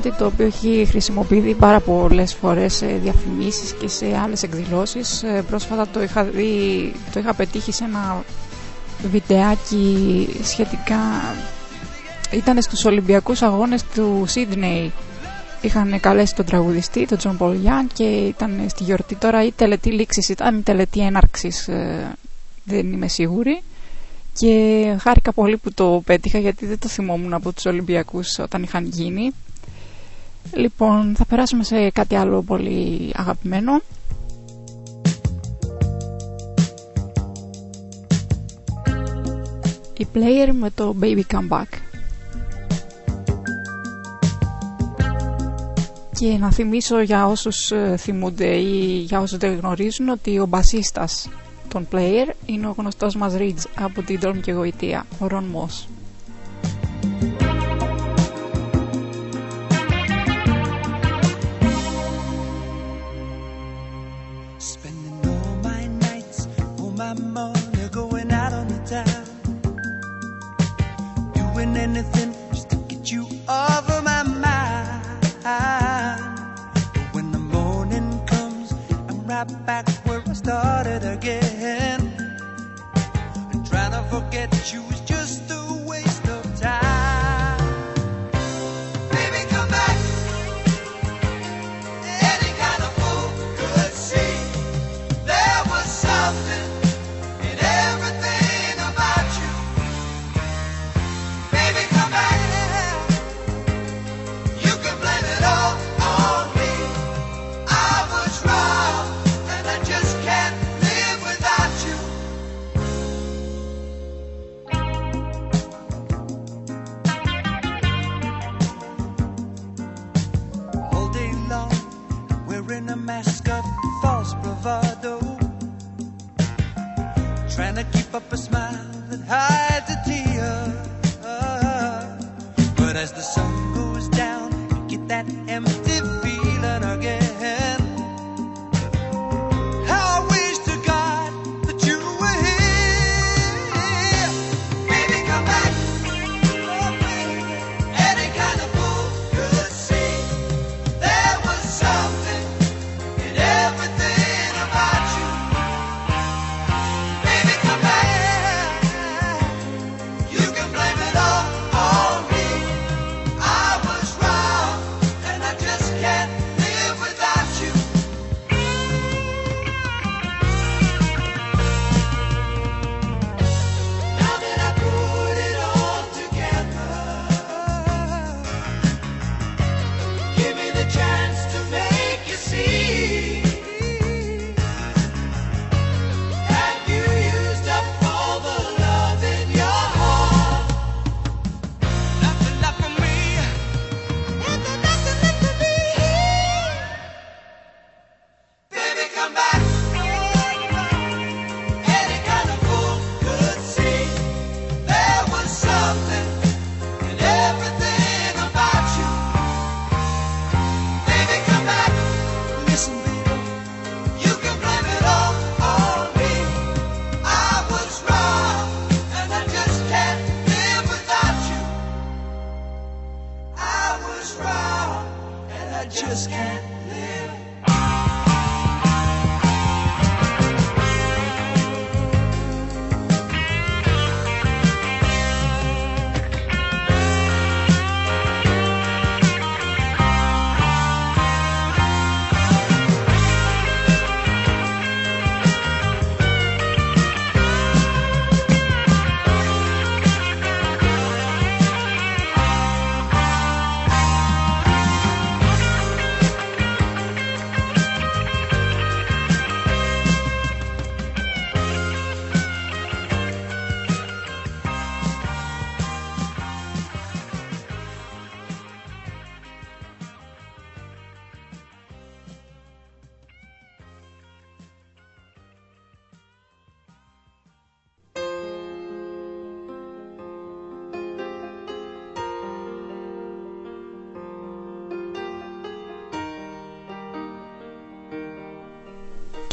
κομμάτι το οποίο έχει χρησιμοποιηθεί πάρα πολλές φορές σε διαφημίσεις και σε άλλες εκδηλώσεις. Ε, Πρόσφατα το είχα, δει, το είχα πετύχει σε ένα βιντεάκι σχετικά... Ήταν στους Ολυμπιακούς Αγώνες του Σίδνεϊ. Είχαν καλέσει τον τραγουδιστή, τον Τζον Πολ Γιανγκ και ήταν στη γιορτή τώρα ή τελετή λήξης ήταν ή τελετή έναρξης, ε, δεν είμαι σίγουρη και χάρηκα πολύ που το πέτυχα γιατί δεν το θυμόμουν από τους Ολυμπιακούς όταν είχαν γίνει. Λοιπόν, θα περάσουμε σε κάτι άλλο πολύ αγαπημένο. Η Player με το Baby Come Back. Και να θυμίσω για όσους ε, θυμούνται ή για όσους δεν γνωρίζουν ότι ο μπασίστας των Player είναι ο γνωστός μας Ridge από την Dorm και Γοητεία, ο Ron Moss. Money going out on the town. Doing anything just to get you off of my mind. But when the morning comes, I'm right back where I started again. And trying to forget you is just a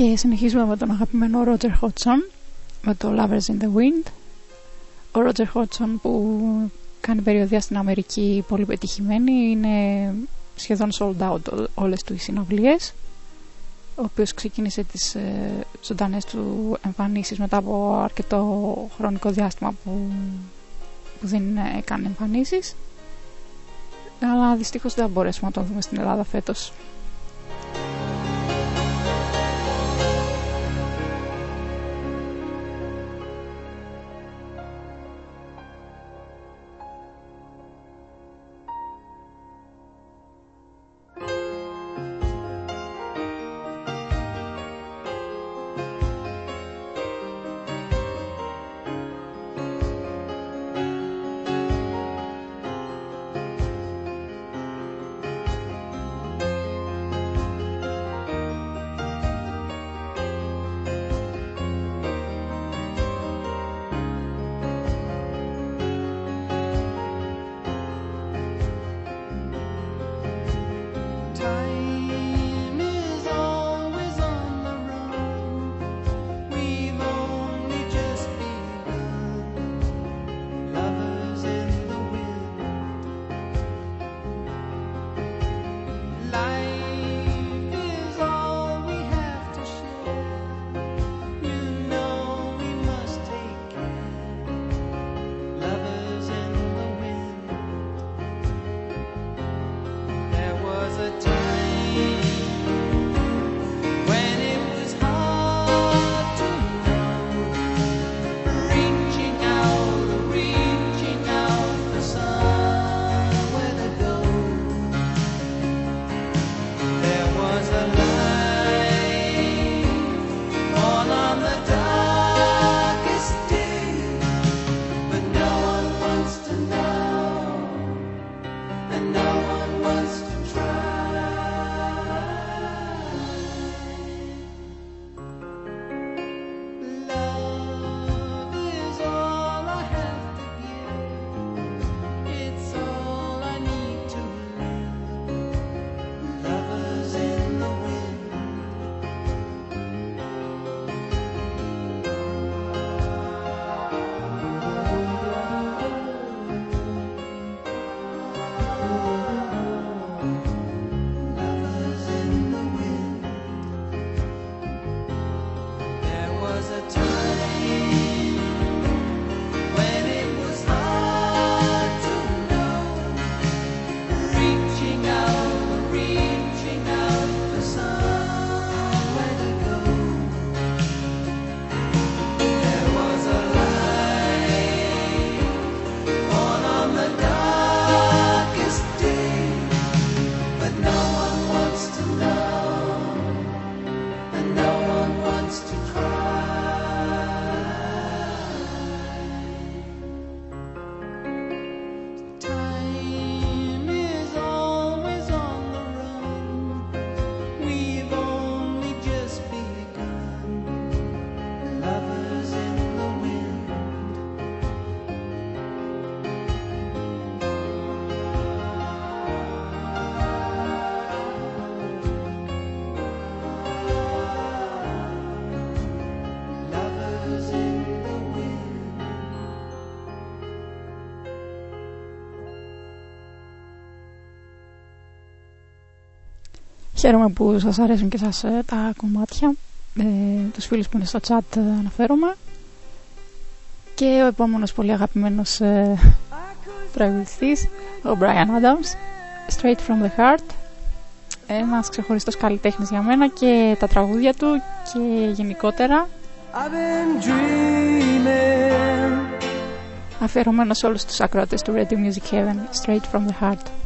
Και συνεχίζουμε με τον αγαπημένο Ρότζερ Hodgson με το Lovers in the Wind. Ο Ρότζερ Hodgson που κάνει περιοδία στην Αμερική πολύ πετυχημένη είναι σχεδόν sold out όλες του οι συναυλίες ο οποίος ξεκίνησε τις ε, του εμφανίσεις μετά από αρκετό χρονικό διάστημα που, δεν ε, έκανε εμφανίσεις αλλά δυστυχώς δεν θα μπορέσουμε να τον δούμε στην Ελλάδα φέτος Χαίρομαι που σας αρέσουν και σας ε, τα κομμάτια. Ε, Τους φίλους που είναι στο chat ε, αναφέρομαι. Και ο επόμενος πολύ αγαπημένος ε, τραγουδιστής Ο Brian Adams Straight from the Heart. Ένας ξεχωριστός καλλιτέχνης για μένα Και τα τραγούδια του και γενικότερα. Αφιερωμένο σε όλους τους ακροατές του Radio Music Heaven Straight from the Heart.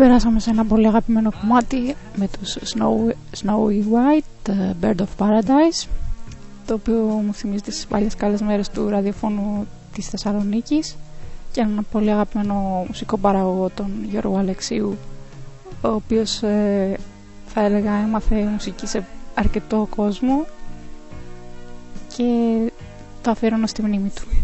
περάσαμε σε ένα πολύ αγαπημένο κομμάτι με τους Snowy White, ε, Bird of Paradise το οποίο μου θυμίζει τις παλιές καλές μέρες του ραδιοφώνου της Θεσσαλονίκης και ένα πολύ αγαπημένο μουσικό παραγωγό τον Γιώργο Αλεξίου ο οποίος ε, θα έλεγα έμαθε μουσική σε αρκετό κόσμο και το αφιέρωνα στη μνήμη του.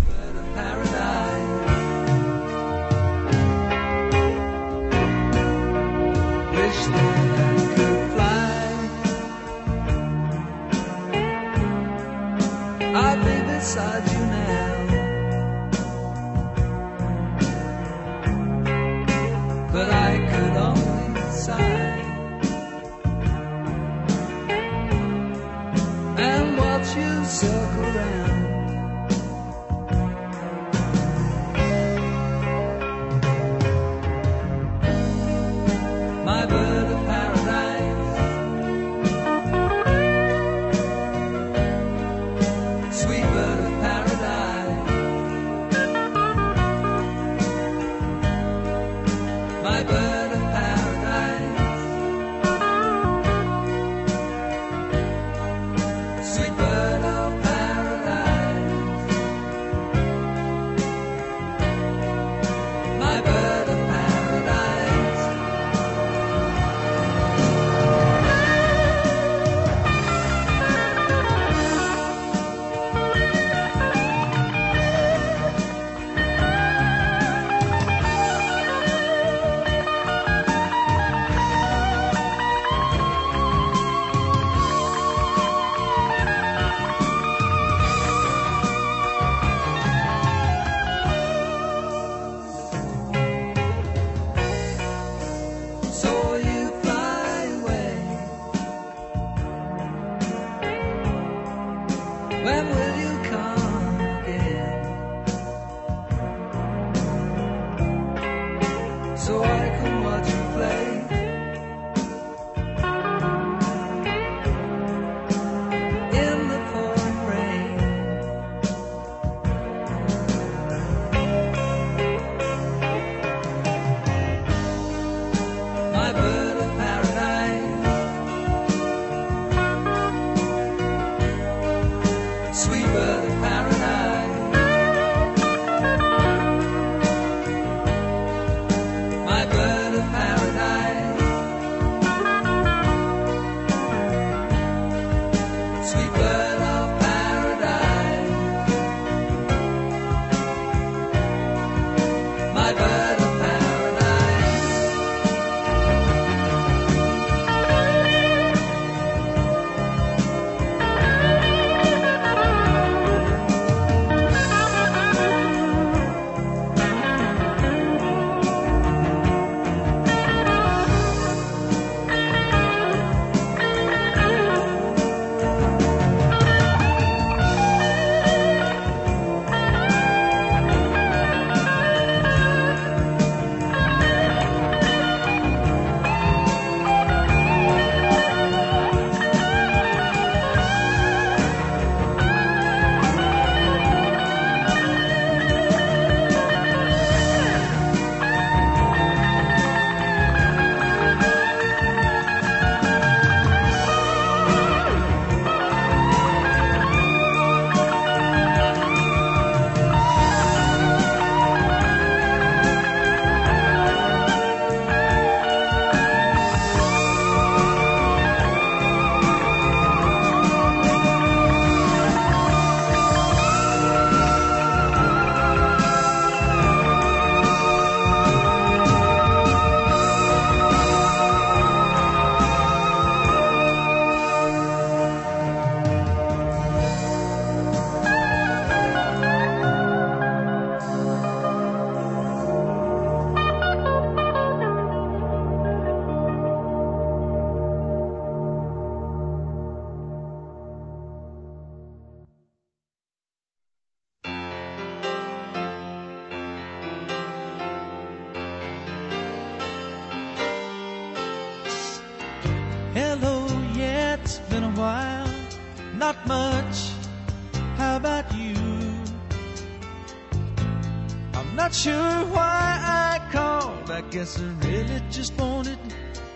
I I really just wanted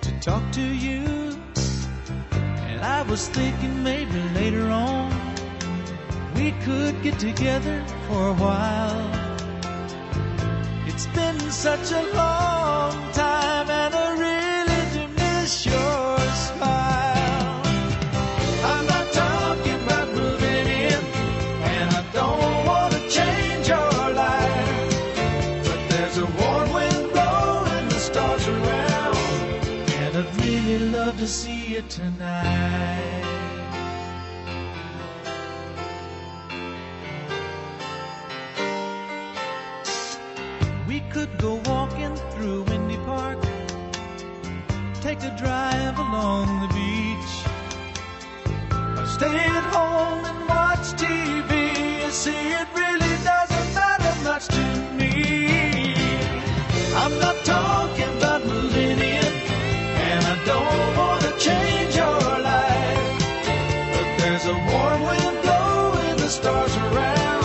to talk to you. And I was thinking maybe later on we could get together for a while. It's been such a long along the beach, or stay at home and watch TV. You see, it really doesn't matter much to me. I'm not talking about in, and I don't want to change your life. But there's a warm wind blowing the stars around,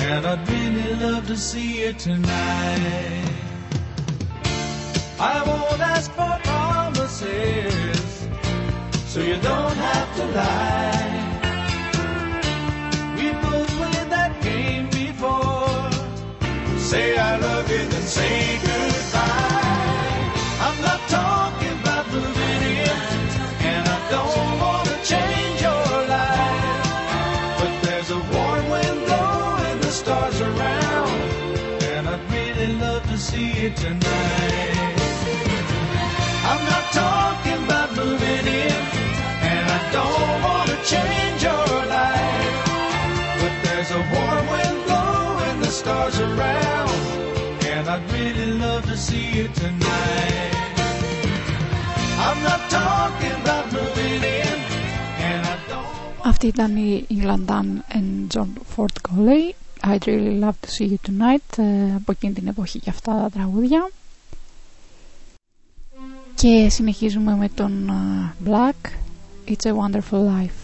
and I'd really love to see you tonight. I won't ask for promises, so you don't have to lie. We both played that game before. Say I love you, then say goodbye. I'm not talking about moving in, and I don't want to change your life. But there's a warm wind blowing the stars around, and I'd really love to see you tonight. change your life. But there's a warm wind blowing the stars around, and I'd really love to see you tonight. I'm not talking about moving in, and I don't Αυτή ήταν η England Dunn and John Ford Coley I'd really love to see you tonight ε, από εκείνη την εποχή και αυτά τα τραγούδια και συνεχίζουμε με τον ε, Black It's a Wonderful Life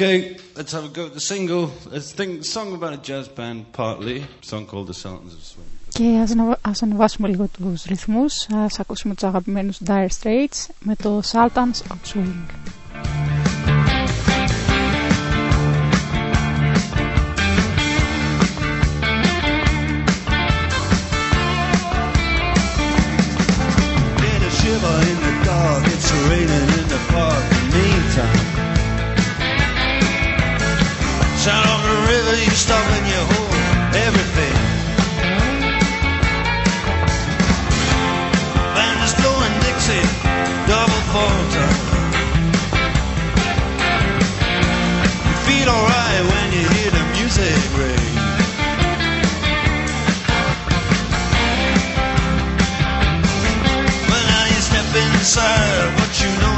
Okay, let's have a go at the single. Let's think song about a jazz band, partly. A song called The Sultans of Swing. Και ας, αναβα- ας ανεβάσουμε λίγο τους ρυθμούς, ας ακούσουμε τους αγαπημένους Dire Straits με το Sultans of Swing. Sound of the river, you stop and you hold everything. Band is blowing Dixie, double fall time. You feel alright when you hear the music ring. But now you step inside, but you don't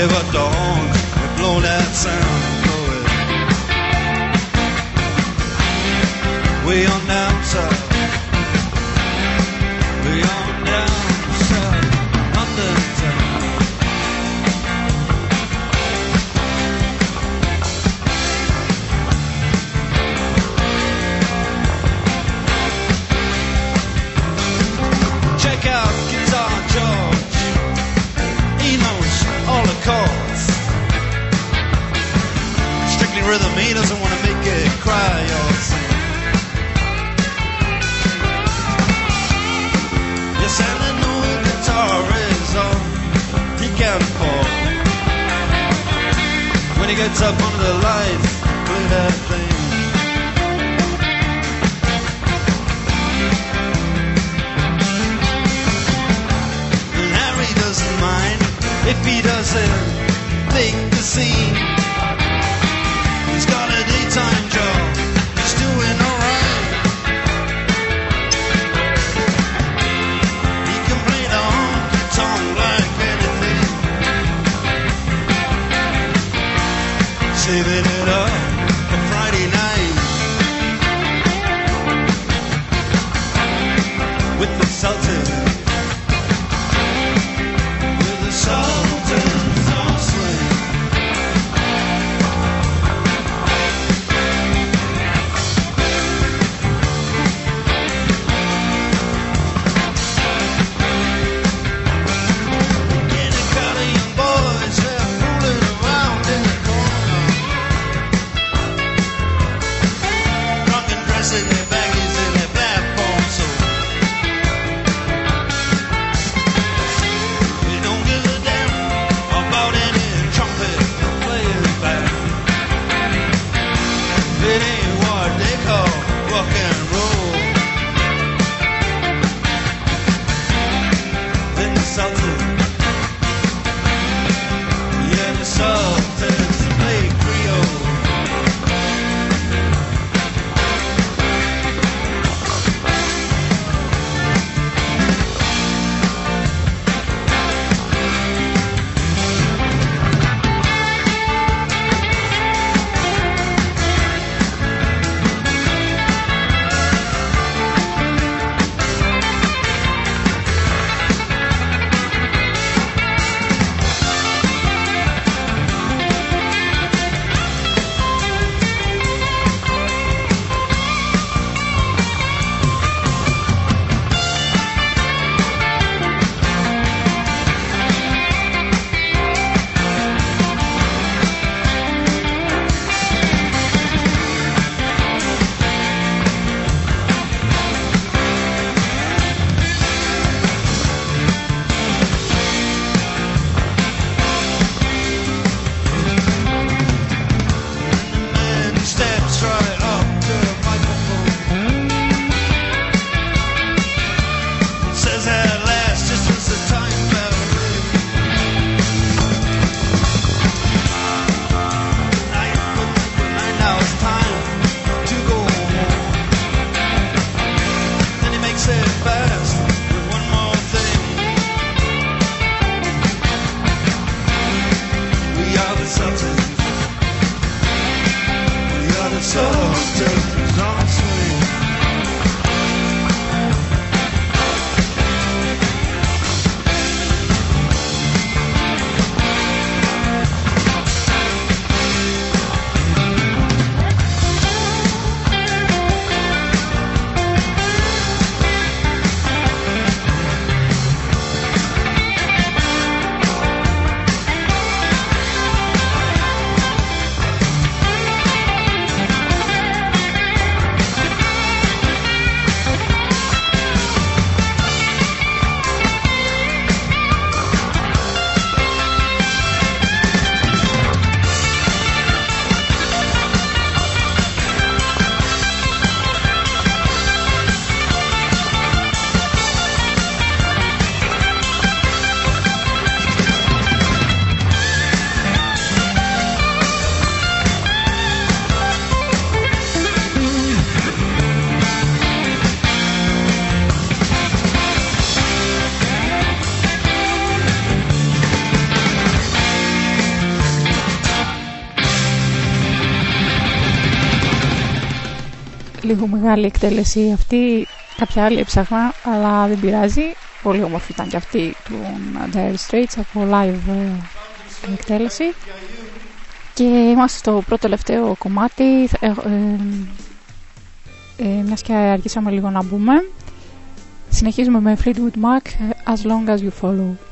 give a dog and blow that sound. Blow it. We are now. Λίγο μεγάλη εκτέλεση αυτή, κάποια άλλη έψαχνα, αλλά δεν πειράζει. Πολύ όμορφη ήταν και αυτή του Dire Straits από live ε, εκτέλεση. Και είμαστε στο πρώτο τελευταίο κομμάτι, ε, ε, ε, μιας και αργήσαμε λίγο να μπούμε. Συνεχίζουμε με Fleetwood Mac, ε, As Long As You Follow.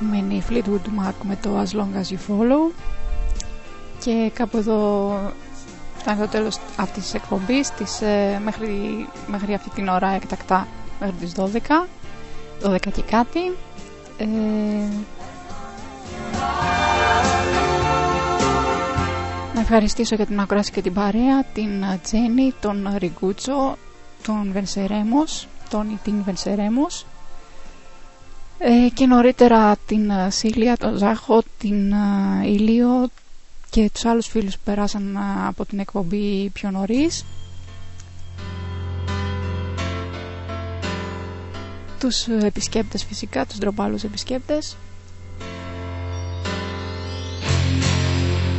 Αγαπημένη Fleetwood Mac με το As Long As You Follow. Και κάπου εδώ φτάνει το τέλος αυτής της εκπομπής της, ε, μέχρι, μέχρι αυτή την ώρα εκτακτά μέχρι τις 12 12 και κάτι. Ε, να ευχαριστήσω για την ακρόαση και την παρέα την ε, Τζέννη, τον Ριγκούτσο τον Βενσερέμος τον ή την Βενσερέμος ε, και νωρίτερα την ε, Σίλια, τον Ζάχο, την ε, Ηλίο και τους άλλους φίλους που περάσαν ε, από την εκπομπή πιο νωρίς. Τους ε, επισκέπτες φυσικά, τους ντροπάλους επισκέπτες.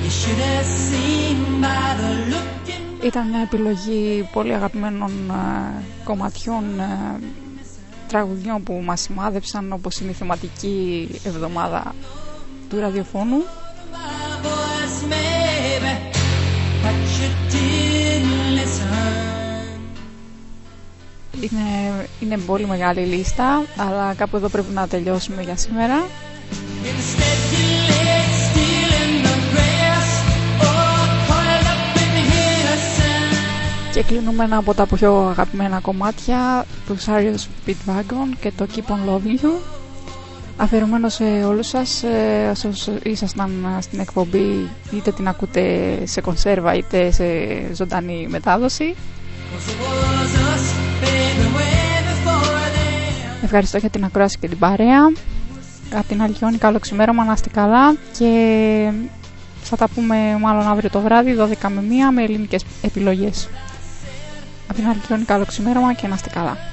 You should have seen by the look in Ήταν μια επιλογή πολύ αγαπημένων ε, κομματιών ε, τραγουδιών που μας σημάδεψαν όπως είναι η θεματική εβδομάδα του ραδιοφώνου. my voice, maybe, but you didn't listen. Είναι, είναι πολύ μεγάλη λίστα, αλλά κάπου εδώ πρέπει να τελειώσουμε για σήμερα. Και κλείνουμε ένα από τα πιο αγαπημένα κομμάτια του Sarius Speedwagon και το Keep on Loving You. Αφιερωμένο σε όλους σας, ε, όσους ήσασταν ε, στην εκπομπή, είτε την ακούτε σε κονσέρβα είτε σε ζωντανή μετάδοση. 'Cause it was us, baby, way before them. Ευχαριστώ για την ακρόαση και την παρέα. Από την Αλκιόνη καλό ξημέρωμα, να είστε καλά και θα τα πούμε μάλλον αύριο το βράδυ 12 με 1 με ελληνικές επιλογές. Από την Αλκιόνη καλό ξημέρωμα και να είστε καλά.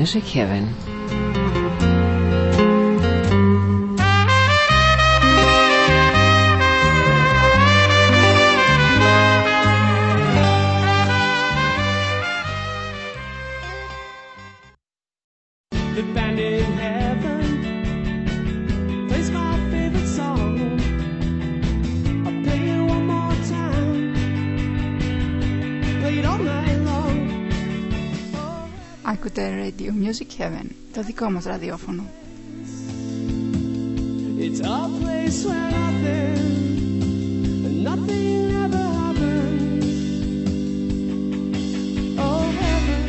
Music Heaven. Music Heaven, το δικό μας ραδιόφωνο. It's a place where nothing, nothing ever happens. Oh heaven,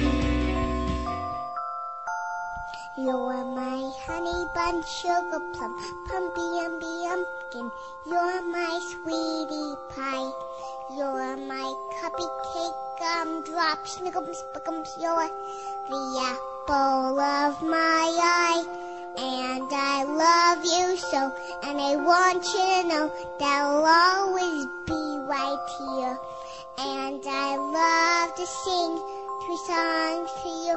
You're my honey bun, sugar plum, pumpy umby umpkin. You're my sweetie pie. You're my cupcake gumdrop, snickums, spickums. You're the apple of my eye. And I love you so, and I want you to know that I'll always be right here. And I love to sing three songs to you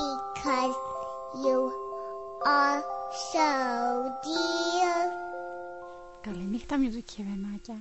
because you are so dear. Καληνύχτα, music heavenάκια.